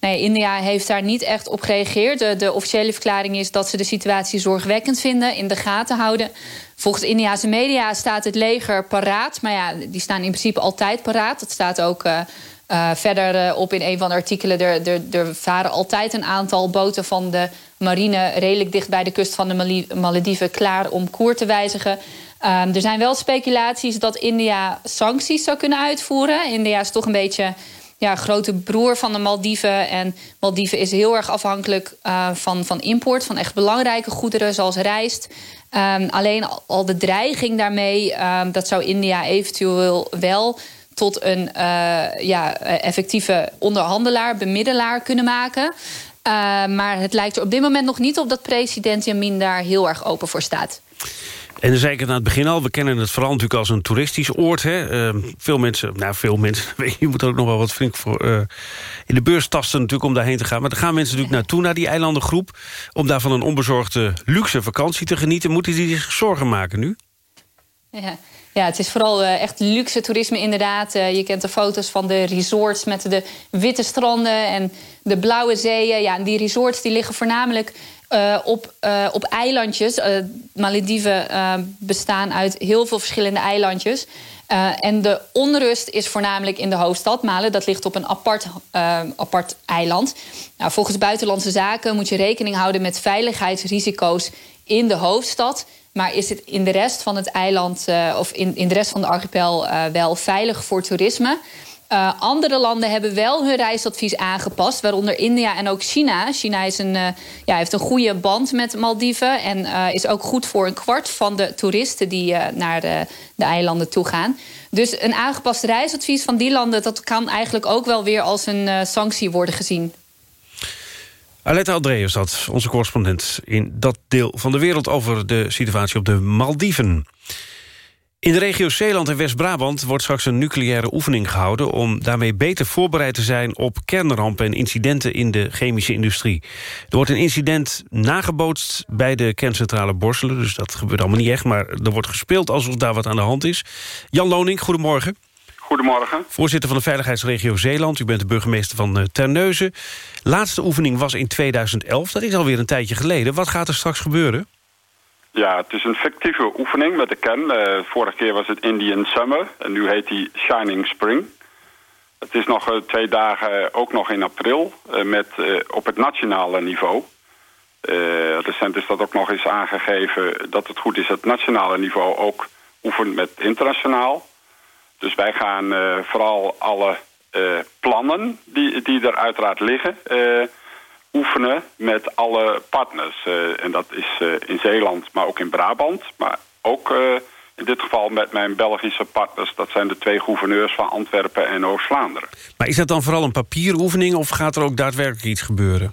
Nee, India heeft daar niet echt op gereageerd. De, de, officiële verklaring is dat ze de situatie zorgwekkend vinden, in de gaten houden. Volgens Indiase media staat het leger paraat. Maar ja, die staan in principe altijd paraat. Dat staat ook uh, uh, verder uh, op in een van de artikelen. Er, er, er, varen altijd een aantal boten van de marine... redelijk dicht bij de kust van de Malediven klaar om koer te wijzigen. Um, er zijn wel speculaties dat India sancties zou kunnen uitvoeren. India is toch een beetje ja, grote broer van de Maldiven. En Maldiven is heel erg afhankelijk uh, van, van import, van echt belangrijke goederen zoals rijst. Um, alleen al de dreiging daarmee, um, dat zou India eventueel wel tot een ja, effectieve onderhandelaar, bemiddelaar kunnen maken. maar het lijkt er op dit moment nog niet op dat president Jamin daar heel erg open voor staat. En dan zei ik het aan het begin al, we kennen het vooral natuurlijk als een toeristisch oord. Hè? Uh, veel mensen, nou veel mensen, je moet ook nog wel wat flink voor uh, in de beurs tasten natuurlijk om daarheen te gaan. Maar er gaan mensen natuurlijk naartoe, naar die eilandengroep... om daar van een onbezorgde luxe vakantie te genieten. Moeten die zich zorgen maken nu? Ja. Ja, het is vooral uh, echt luxe toerisme inderdaad. Uh, je kent de foto's van de resorts met de witte stranden en de blauwe zeeën. Ja, en die resorts die liggen voornamelijk uh, op, uh, op eilandjes. Uh, Malediven bestaan uit heel veel verschillende eilandjes. en de onrust is voornamelijk in de hoofdstad Malen. Dat ligt op een apart, apart eiland. Nou, volgens Buitenlandse Zaken moet je rekening houden met veiligheidsrisico's in de hoofdstad. Maar is het in de rest van het eiland of in, in de rest van de archipel wel veilig voor toerisme? Uh, andere landen hebben wel hun reisadvies aangepast, waaronder India en ook China. China is een, uh, ja, heeft een goede band met Maldiven en uh, is ook goed voor een kwart van de toeristen die naar de, de, eilanden toe gaan. Dus een aangepast reisadvies van die landen, dat kan eigenlijk ook wel weer als een sanctie worden gezien. Aletta Andreas, dat onze correspondent in dat deel van de wereld over de situatie op de Maldiven. In de regio Zeeland en West-Brabant wordt straks een nucleaire oefening gehouden... om daarmee beter voorbereid te zijn op kernrampen en incidenten in de chemische industrie. Er wordt een incident nagebootst bij de kerncentrale Borselen, dus dat gebeurt allemaal niet echt... maar er wordt gespeeld alsof daar wat aan de hand is. Jan Loning, goedemorgen. Goedemorgen. Voorzitter van de Veiligheidsregio Zeeland. U bent de burgemeester van uh, Terneuzen. Laatste oefening was in 2011. Dat is alweer een tijdje geleden. Wat gaat er straks gebeuren? Ja, het is een fictieve oefening met de kern. Uh, vorige keer was het Indian Summer en nu heet die Shining Spring. Het is nog uh, twee dagen, ook nog in april, met, op het nationale niveau. recent is dat ook nog eens aangegeven dat het goed is dat het nationale niveau ook oefent met internationaal. Dus wij gaan vooral alle plannen die, die er uiteraard liggen oefenen met alle partners. Uh, en dat is uh, in Zeeland, maar ook in Brabant. Maar ook uh, in dit geval met mijn Belgische partners. Dat zijn de twee gouverneurs van Antwerpen en Oost-Vlaanderen. Maar is dat dan vooral een papieroefening of gaat er ook daadwerkelijk iets gebeuren?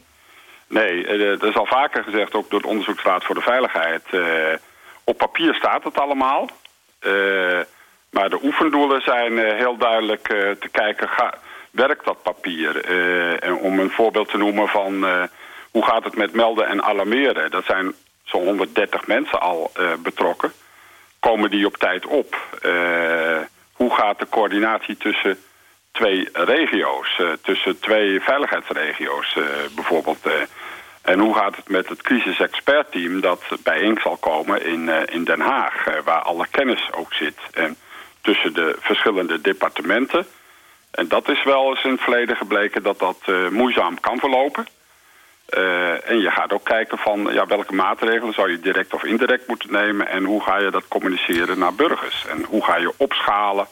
Nee, er is al vaker gezegd, ook door de Onderzoeksraad voor de Veiligheid... op papier staat het allemaal... maar de oefendoelen zijn heel duidelijk te kijken... Ga, werkt dat papier? Uh, om een voorbeeld te noemen van uh, hoe gaat het met melden en alarmeren? Dat zijn zo'n 130 mensen al uh, betrokken. Komen die op tijd op? hoe gaat de coördinatie tussen twee regio's? tussen twee veiligheidsregio's bijvoorbeeld? en hoe gaat het met het crisisexpertteam dat bijeen zal komen in, in Den Haag... waar alle kennis ook zit? En tussen de verschillende departementen... En dat is wel eens in het verleden gebleken dat dat uh, moeizaam kan verlopen. Uh, en je gaat ook kijken van ja, welke maatregelen zou je direct of indirect moeten nemen... en hoe ga je dat communiceren naar burgers. En hoe ga je opschalen,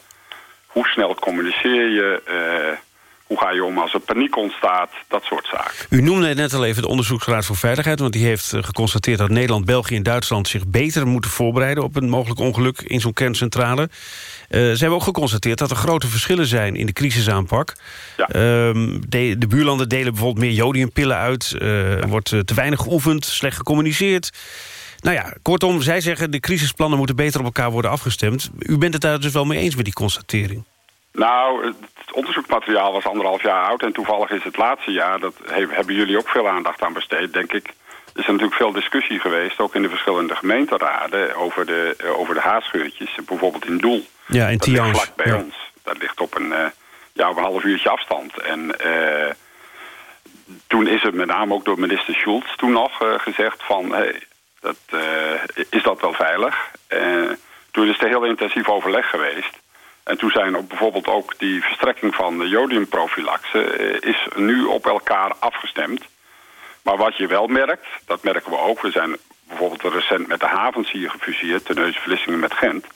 hoe snel communiceer je... Uh, hoe ga je om als er paniek ontstaat? Dat soort zaken. U noemde net al even de Onderzoeksraad voor Veiligheid... want die heeft geconstateerd dat Nederland, België en Duitsland... zich beter moeten voorbereiden op een mogelijk ongeluk in zo'n kerncentrale. Uh, ze hebben ook geconstateerd dat er grote verschillen zijn in de crisisaanpak. Ja. Uh, de, de, buurlanden delen bijvoorbeeld meer jodiumpillen uit. Uh, ja. wordt te weinig geoefend, slecht gecommuniceerd. Nou ja, kortom, zij zeggen de crisisplannen moeten beter op elkaar worden afgestemd. U bent het daar dus wel mee eens met die constatering? Nou, het onderzoeksmateriaal was anderhalf jaar oud... en toevallig is het laatste jaar, dat hebben jullie ook veel aandacht aan besteed, denk ik... Er is natuurlijk veel discussie geweest, ook in de verschillende gemeenteraden... over de, over de haarscheurtjes, bijvoorbeeld in Doel. Ja, in Tians. vlak bij ons. Dat ligt op een, uh, ja, op een half uurtje afstand. En uh, toen is er met name ook door minister Schulz toen nog uh, gezegd van... Hey, dat, is dat wel veilig? toen is er heel intensief overleg geweest... En toen zijn ook bijvoorbeeld ook die verstrekking van de jodiumprofilaxe... Eh, is nu op elkaar afgestemd. Maar wat je wel merkt, dat merken we ook... we zijn bijvoorbeeld recent met de havens hier gefuseerd... Terneuzen, Vlissingen met Gent.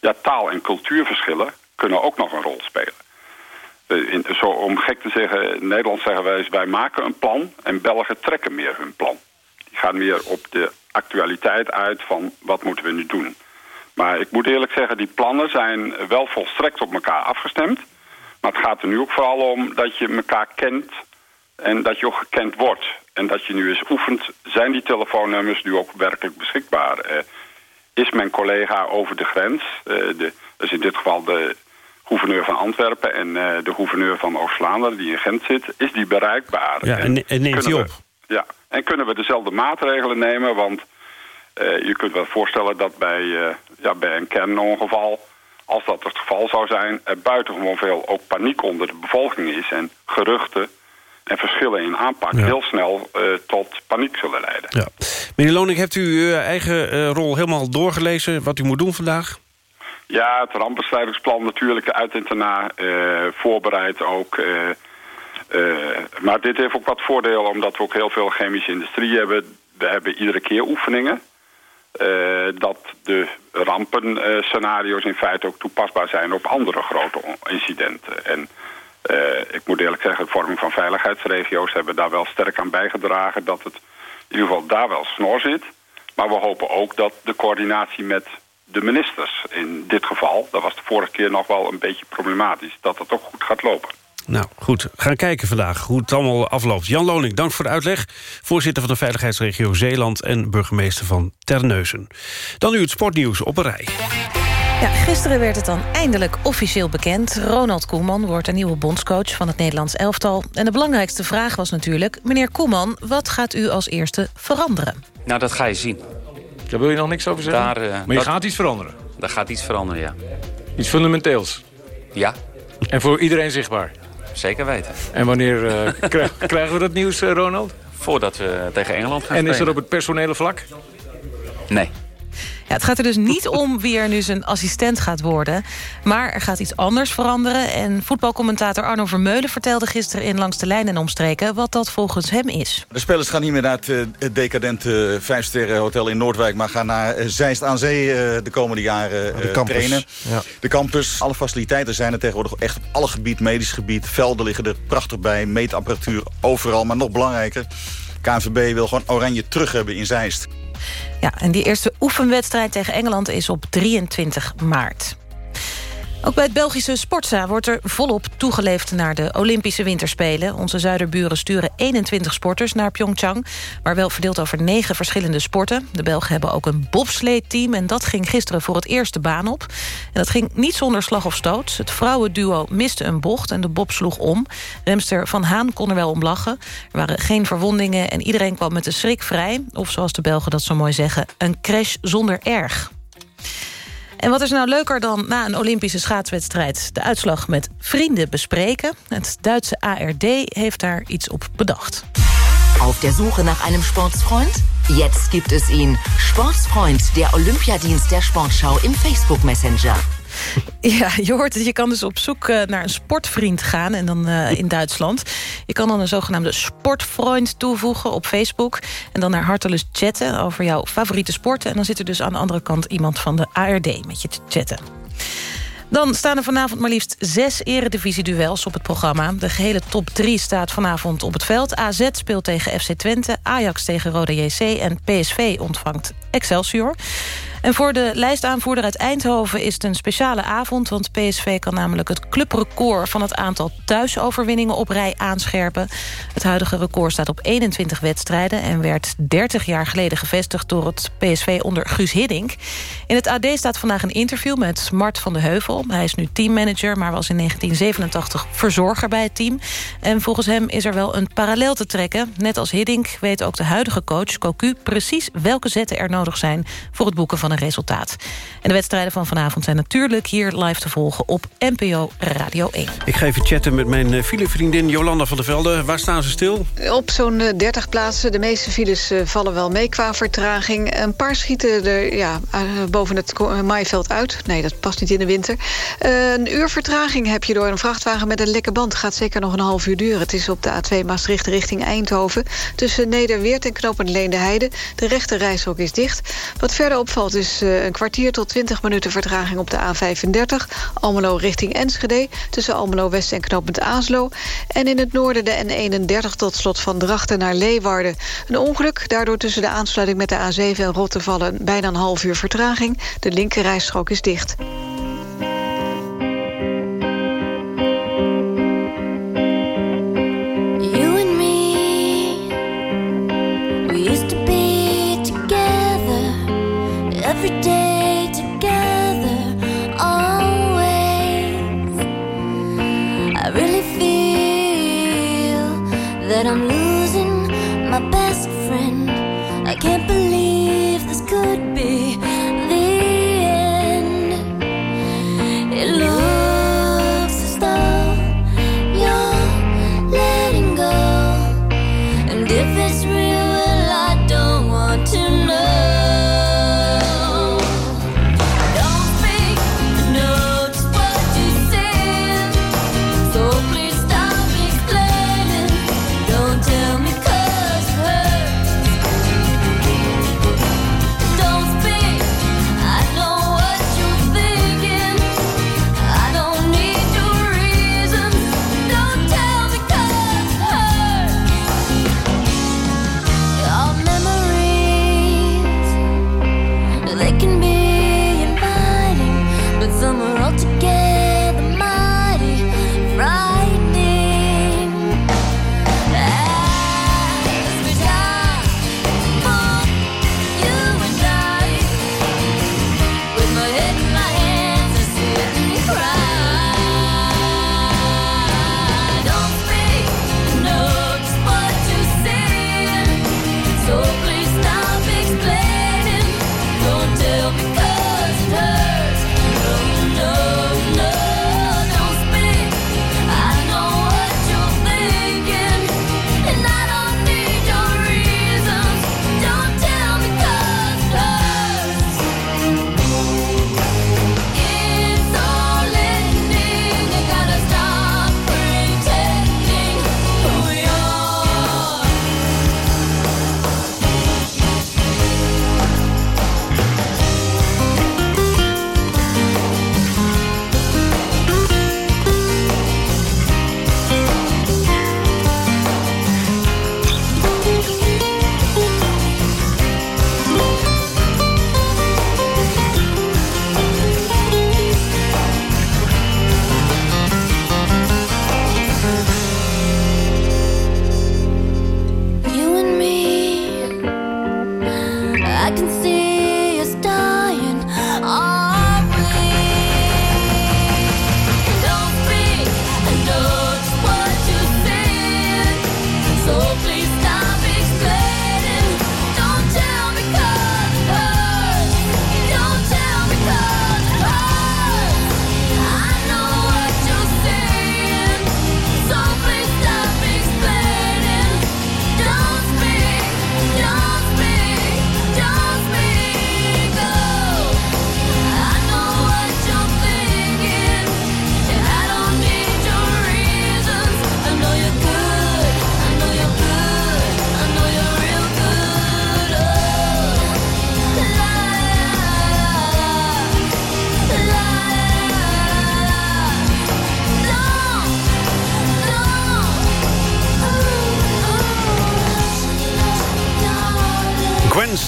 Ja, taal- en cultuurverschillen kunnen ook nog een rol spelen. Eh, in, zo, om gek te zeggen, in Nederland zeggen wij... wij maken een plan en Belgen trekken meer hun plan. Die gaan meer op de actualiteit uit van wat moeten we nu doen... Maar ik moet eerlijk zeggen, die plannen zijn wel volstrekt op elkaar afgestemd. Maar het gaat er nu ook vooral om dat je elkaar kent en dat je ook gekend wordt. En dat je nu eens oefent, zijn die telefoonnummers nu ook werkelijk beschikbaar? Uh, is mijn collega over de grens, uh, de, dus in dit geval de gouverneur van Antwerpen en uh, de gouverneur van Oost-Vlaanderen die in Gent zit, is die bereikbaar? Ja, en, en neemt die op? ja, en kunnen we dezelfde maatregelen nemen? Want je kunt wel voorstellen dat bij, ja, bij een kernongeval als dat het geval zou zijn, er buitengewoon veel ook paniek onder de bevolking is en geruchten en verschillen in aanpak heel snel uh, tot paniek zullen leiden. Ja. Meneer Loning, hebt u uw eigen uh, rol helemaal doorgelezen wat u moet doen vandaag? Ja, het rampbestrijdingsplan natuurlijk uit en daarna uh, voorbereid ook. maar dit heeft ook wat voordelen omdat we ook heel veel chemische industrie hebben. We hebben iedere keer oefeningen. Dat de rampenscenario's in feite ook toepasbaar zijn op andere grote incidenten. En uh, ik moet eerlijk zeggen, de vorming van veiligheidsregio's hebben daar wel sterk aan bijgedragen dat het in ieder geval daar wel snor zit. Maar we hopen ook dat de coördinatie met de ministers in dit geval, dat was de vorige keer nog wel een beetje problematisch, dat dat ook goed gaat lopen. Nou, goed. Gaan kijken vandaag hoe het allemaal afloopt. Jan Loning, dank voor de uitleg. Voorzitter van de Veiligheidsregio Zeeland... en burgemeester van Terneuzen. Dan nu het sportnieuws op een rij. Ja, gisteren werd het dan eindelijk officieel bekend. Ronald Koeman wordt een nieuwe bondscoach van het Nederlands elftal. En de belangrijkste vraag was natuurlijk... meneer Koeman, wat gaat u als eerste veranderen? Nou, dat ga je zien. Daar wil je nog niks over zeggen? Daar, uh, maar je gaat iets veranderen? Daar gaat iets veranderen, ja. Iets fundamenteels? Ja. En voor iedereen zichtbaar? Zeker weten. En wanneer uh, krijgen we dat nieuws, uh, Ronald? Voordat we tegen Engeland gaan En is dat op het personele vlak? Nee. Ja, het gaat er dus niet om wie er nu zijn assistent gaat worden. Maar er gaat iets anders veranderen. En voetbalcommentator Arno Vermeulen vertelde gisteren in Langs de Lijn en Omstreken... wat dat volgens hem is. De spelers gaan niet meer naar het, uh, decadente vijfsterren hotel in Noordwijk... maar gaan naar uh, Zeist aan Zee de komende jaren de trainen. Ja. De campus, alle faciliteiten zijn er tegenwoordig echt op alle gebied, medisch gebied. Velden liggen er prachtig bij, meetapparatuur overal. Maar nog belangrijker, KNVB wil gewoon Oranje terug hebben in Zeist. Ja, en die eerste oefenwedstrijd tegen Engeland is op 23 maart. Ook bij het Belgische Sportza wordt er volop toegeleefd naar de Olympische Winterspelen. Onze zuiderburen sturen 21 sporters naar Pyeongchang... maar wel verdeeld over negen verschillende sporten. De Belgen hebben ook een bobsleeteam en dat ging gisteren voor het eerst de baan op. En dat ging niet zonder slag of stoot. Het vrouwenduo miste een bocht en de bob sloeg om. Remster Van Haan kon er wel om lachen. Er waren geen verwondingen en iedereen kwam met de schrik vrij. Of zoals de Belgen dat zo mooi zeggen, een crash zonder erg. En wat is nou leuker dan na een Olympische schaatswedstrijd... de uitslag met vrienden bespreken? Het Duitse ARD heeft daar iets op bedacht. Auf der Suche nach einem Sportsfreund? Jetzt gibt es ihn. Sportsfreund, der Olympiadienst der Sportschau im Facebook Messenger. Ja, je hoort het. Je kan dus op zoek eh, naar een sportvriend gaan. En dan uh, in Duitsland. Je kan dan een zogenaamde sportvriend toevoegen op Facebook. En dan naar hartelust chatten over jouw favoriete sporten. En dan zit er dus aan de andere kant iemand van de ARD met je te chatten. Dan staan er vanavond maar liefst zes eredivisie-duels op het programma. De gehele top 3 staat vanavond op het veld. AZ speelt tegen FC Twente, Ajax tegen Roda JC... en PSV ontvangt Excelsior. En voor de lijstaanvoerder uit Eindhoven is het een speciale avond... want PSV kan namelijk het clubrecord van het aantal thuisoverwinningen op rij aanscherpen. Het huidige record staat op 21 wedstrijden... en werd 30 jaar geleden gevestigd door het PSV onder Guus Hiddink. In het AD staat vandaag een interview met Mart van de Heuvel. Hij is nu teammanager, maar was in 1987 verzorger bij het team. En volgens hem is er wel een parallel te trekken. Net als Hiddink weet ook de huidige coach, Cocu... precies welke zetten er nodig zijn voor het boeken van een resultaat. En de wedstrijden van vanavond zijn natuurlijk hier live te volgen op NPO Radio 1. Ik ga even chatten met mijn eh, filevriendin Jolanda van der Velde. Waar staan ze stil? Op zo'n 30 eh, plaatsen. De meeste files eh, vallen wel mee qua vertraging. Een paar schieten er ja, boven het maaiveld uit. Nee, dat past niet in de winter. een uur vertraging heb je door een vrachtwagen met een lekke band. Gaat zeker nog een half uur duren. Het is op de A2 Maastricht richting Eindhoven. Tussen Nederweert en Knopend Leende Heide. De rechte reishok is dicht. Wat verder opvalt is uh, een kwartier tot 20 minuten vertraging op de A35. Almelo richting Enschede. Tussen Almelo West en knooppunt Aaslo. En in het noorden de N31 tot slot van Drachten naar Leeuwarden. Een ongeluk. Daardoor tussen de aansluiting met de A7 en Rottervallen bijna een half uur vertraging. De linkerrijstrook is dicht.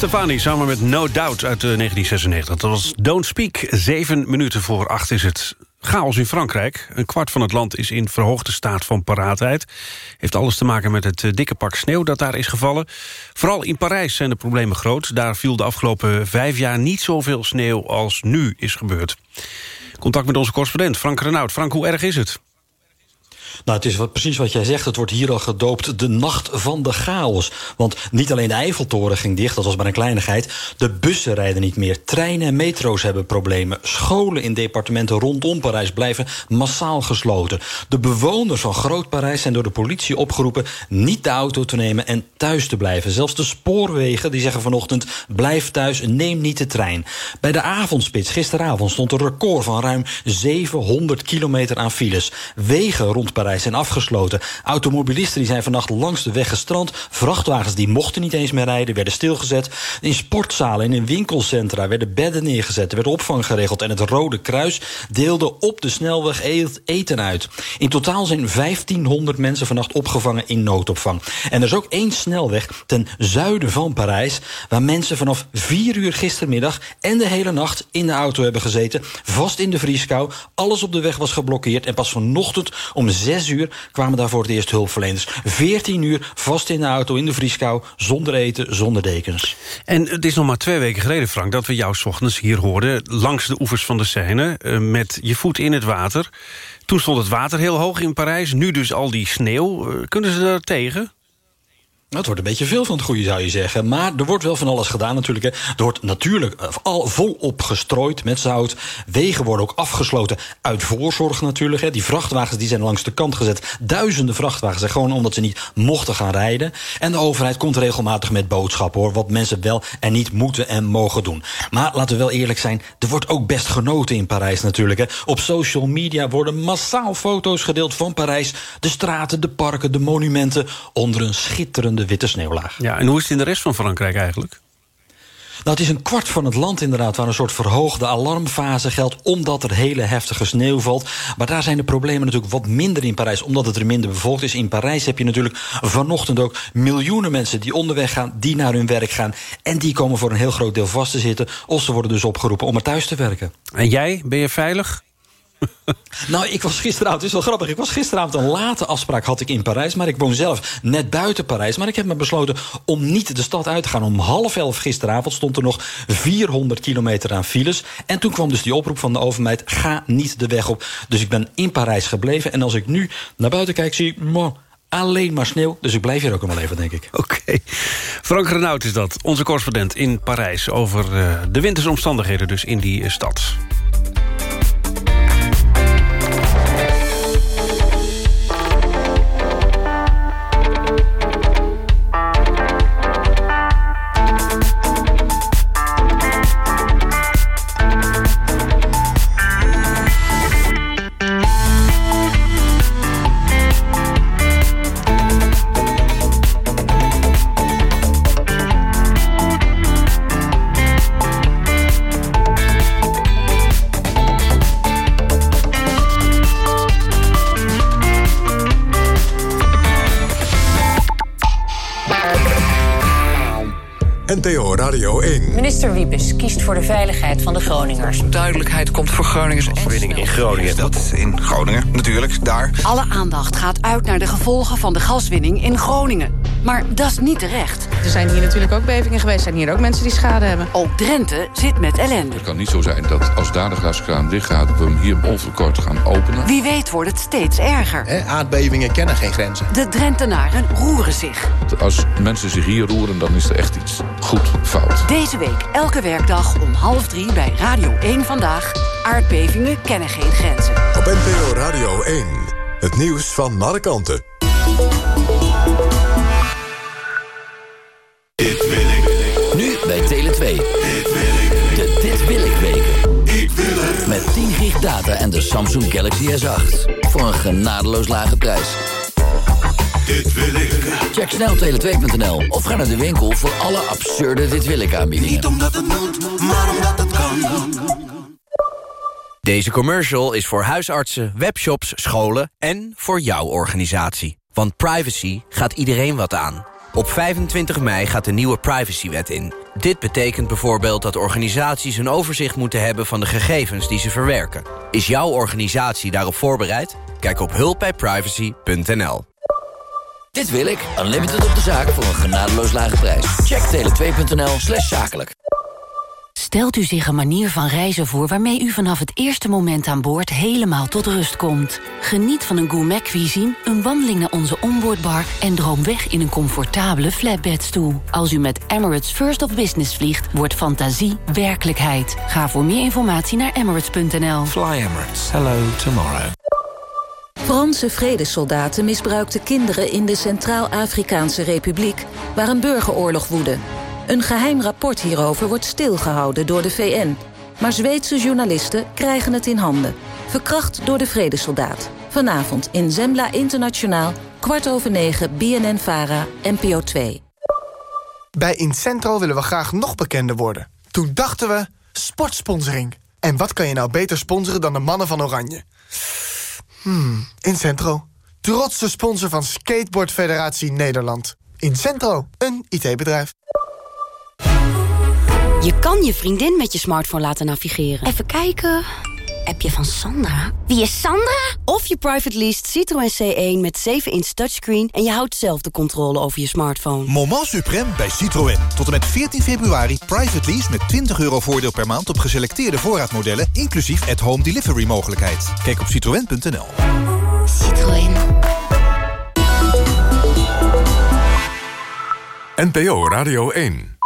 Stefani samen met No Doubt uit eh, 1996. Dat was Don't Speak. Zeven minuten voor acht is het chaos in Frankrijk. Een kwart van het land is in verhoogde staat van paraatheid. Heeft alles te maken met het eh, dikke pak sneeuw dat daar is gevallen. Vooral in Parijs zijn de problemen groot. Daar viel de afgelopen vijf jaar niet zoveel sneeuw als nu is gebeurd. Contact met onze correspondent Frank Renaud. Frank, hoe erg is het? Nou, het is wat, precies wat jij zegt. Het wordt hier al gedoopt de nacht van de chaos. Want niet alleen de Eiffeltoren ging dicht, dat was maar een kleinigheid. De bussen rijden niet meer. Treinen en metro's hebben problemen. Scholen in departementen rondom Parijs blijven massaal gesloten. De bewoners van Groot-Parijs zijn door de politie opgeroepen... niet de auto te nemen en thuis te blijven. Zelfs de spoorwegen die zeggen vanochtend... blijf thuis, neem niet de trein. Bij de avondspits gisteravond stond een record van ruim 700 kilometer aan files. Wegen rond Parijs Parijs zijn afgesloten. Automobilisten die zijn vannacht langs de weg gestrand. Vrachtwagens die mochten niet eens meer rijden, werden stilgezet. In sportzalen en in winkelcentra werden bedden neergezet. Er werd opvang geregeld en het Rode Kruis deelde op de snelweg eten uit. In totaal zijn 1500 mensen vannacht opgevangen in noodopvang. En er is ook één snelweg ten zuiden van Parijs... waar mensen vanaf 4 uur gistermiddag en de hele nacht in de auto hebben gezeten. Vast in de vrieskou. Alles op de weg was geblokkeerd. En pas vanochtend om 6 uur kwamen daar voor het eerst hulpverleners. 14 uur vast in de auto in de vrieskou. Zonder eten, zonder dekens. En het is nog maar twee weken geleden, Frank... dat we jou ochtends hier hoorden langs de oevers van de Seine... eh, met je voet in het water. Toen stond het water heel hoog in Parijs. Nu dus al die sneeuw. Eh, kunnen ze daar tegen? Het wordt een beetje veel van het goede, zou je zeggen. Maar er wordt wel van alles gedaan natuurlijk. Hè. Er wordt natuurlijk eh, al volop gestrooid met zout. Wegen worden ook afgesloten uit voorzorg natuurlijk. Hè. Die vrachtwagens die zijn langs de kant gezet. Duizenden vrachtwagens, hè, gewoon omdat ze niet mochten gaan rijden. En de overheid komt regelmatig met boodschappen, hoor. Wat mensen wel en niet moeten en mogen doen. Maar laten we wel eerlijk zijn, er wordt ook best genoten in Parijs natuurlijk. Hè. Op social media worden massaal foto's gedeeld van Parijs. De straten, de parken, de monumenten. Onder een schitterende witte sneeuwlaag. Ja, en hoe is het in de rest van Frankrijk eigenlijk? Nou, het is een kwart van het land inderdaad... waar een soort verhoogde alarmfase geldt... omdat er hele heftige sneeuw valt. Maar daar zijn de problemen natuurlijk wat minder in Parijs... omdat het er minder bevolkt is. In Parijs heb je natuurlijk vanochtend ook miljoenen mensen... die onderweg gaan, die naar hun werk gaan... en die komen voor een heel groot deel vast te zitten... of ze worden dus opgeroepen om er thuis te werken. En jij, ben je veilig? Nou, ik was gisteravond, het is wel grappig... ik was gisteravond een late afspraak had ik in Parijs... maar ik woon zelf net buiten Parijs. Maar ik heb me besloten om niet de stad uit te gaan. Om half elf gisteravond stond er nog 400 kilometer aan files. En toen kwam dus die oproep van de overheid... ga niet de weg op. Dus ik ben in Parijs gebleven. En als ik nu naar buiten kijk, zie ik... alleen maar sneeuw. Dus ik blijf hier ook nog even, denk ik. Oké. Frank Renaud is dat, onze correspondent in Parijs... over eh, de wintersomstandigheden dus in die eh, stad. Radio 1. Minister Wiebes kiest voor de veiligheid van de Groningers. Duidelijkheid komt voor Groningers overwinning in Groningen. Dat in Groningen, natuurlijk, daar. Alle aandacht gaat uit naar de gevolgen van de gaswinning in Groningen. Maar dat is niet terecht. Er zijn hier natuurlijk ook bevingen geweest. Er zijn hier ook mensen die schade hebben. Ook Drenthe zit met ellende. Het kan niet zo zijn dat als daar de gaskraan dichtgaat... we hem hier onverkort gaan openen. Wie weet wordt het steeds erger. aardbevingen kennen geen grenzen. De Drentenaren roeren zich. Als mensen zich hier roeren, dan is er echt iets goed fout. Deze week elke werkdag om half drie bij Radio 1 Vandaag. Aardbevingen kennen geen grenzen. Op NPO Radio 1. Het nieuws van alle kanten. 10 gig data en de Samsung Galaxy S8. Voor een genadeloos lage prijs. Dit wil ik. Check snel tele2.nl of ga naar de winkel voor alle absurde Dit Wil Ik aanbiedingen. Niet omdat het moet, maar omdat het kan. Deze commercial is voor huisartsen, webshops, scholen en voor jouw organisatie. Want privacy gaat iedereen wat aan. Op 25 mei gaat de nieuwe privacywet in. Dit betekent bijvoorbeeld dat organisaties een overzicht moeten hebben van de gegevens die ze verwerken. Is jouw organisatie daarop voorbereid? Kijk op hulpbijprivacy.nl. Dit wil ik. Unlimited op de zaak voor een genadeloos lage prijs. Check tele2.nl slash zakelijk. Stelt u zich een manier van reizen voor waarmee u vanaf het eerste moment aan boord helemaal tot rust komt. Geniet van een gourmet cuisine, een wandeling naar onze onboardbar en droom weg in een comfortabele flatbedstoel. Als u met Emirates First of Business vliegt, wordt fantasie werkelijkheid. Ga voor meer informatie naar emirates.nl. Fly Emirates. Hello tomorrow. Franse vredessoldaten misbruikten kinderen in de Centraal-Afrikaanse Republiek... waar een burgeroorlog woedde. Een geheim rapport hierover wordt stilgehouden door de VN. Maar Zweedse journalisten krijgen het in handen. Verkracht door de vredesoldaat. Vanavond in Zembla Internationaal, kwart over negen, BNN-VARA, NPO 2. Bij Incentro willen we graag nog bekender worden. Toen dachten we, sportsponsoring. En wat kan je nou beter sponsoren dan de mannen van Oranje? Hmm, Incentro. Trotse sponsor van Skateboard Federatie Nederland. Incentro, een IT-bedrijf. Je kan je vriendin met je smartphone laten navigeren. Even kijken. Appje van Sandra. Wie is Sandra? Of je private lease Citroën C1 met 7-inch touchscreen... en je houdt zelf de controle over je smartphone. Moment suprême bij Citroën. Tot en met 14 februari private lease met 20 euro voordeel per maand... op geselecteerde voorraadmodellen, inclusief at-home delivery mogelijkheid. Kijk op citroën.nl. Citroën. NPO Radio 1.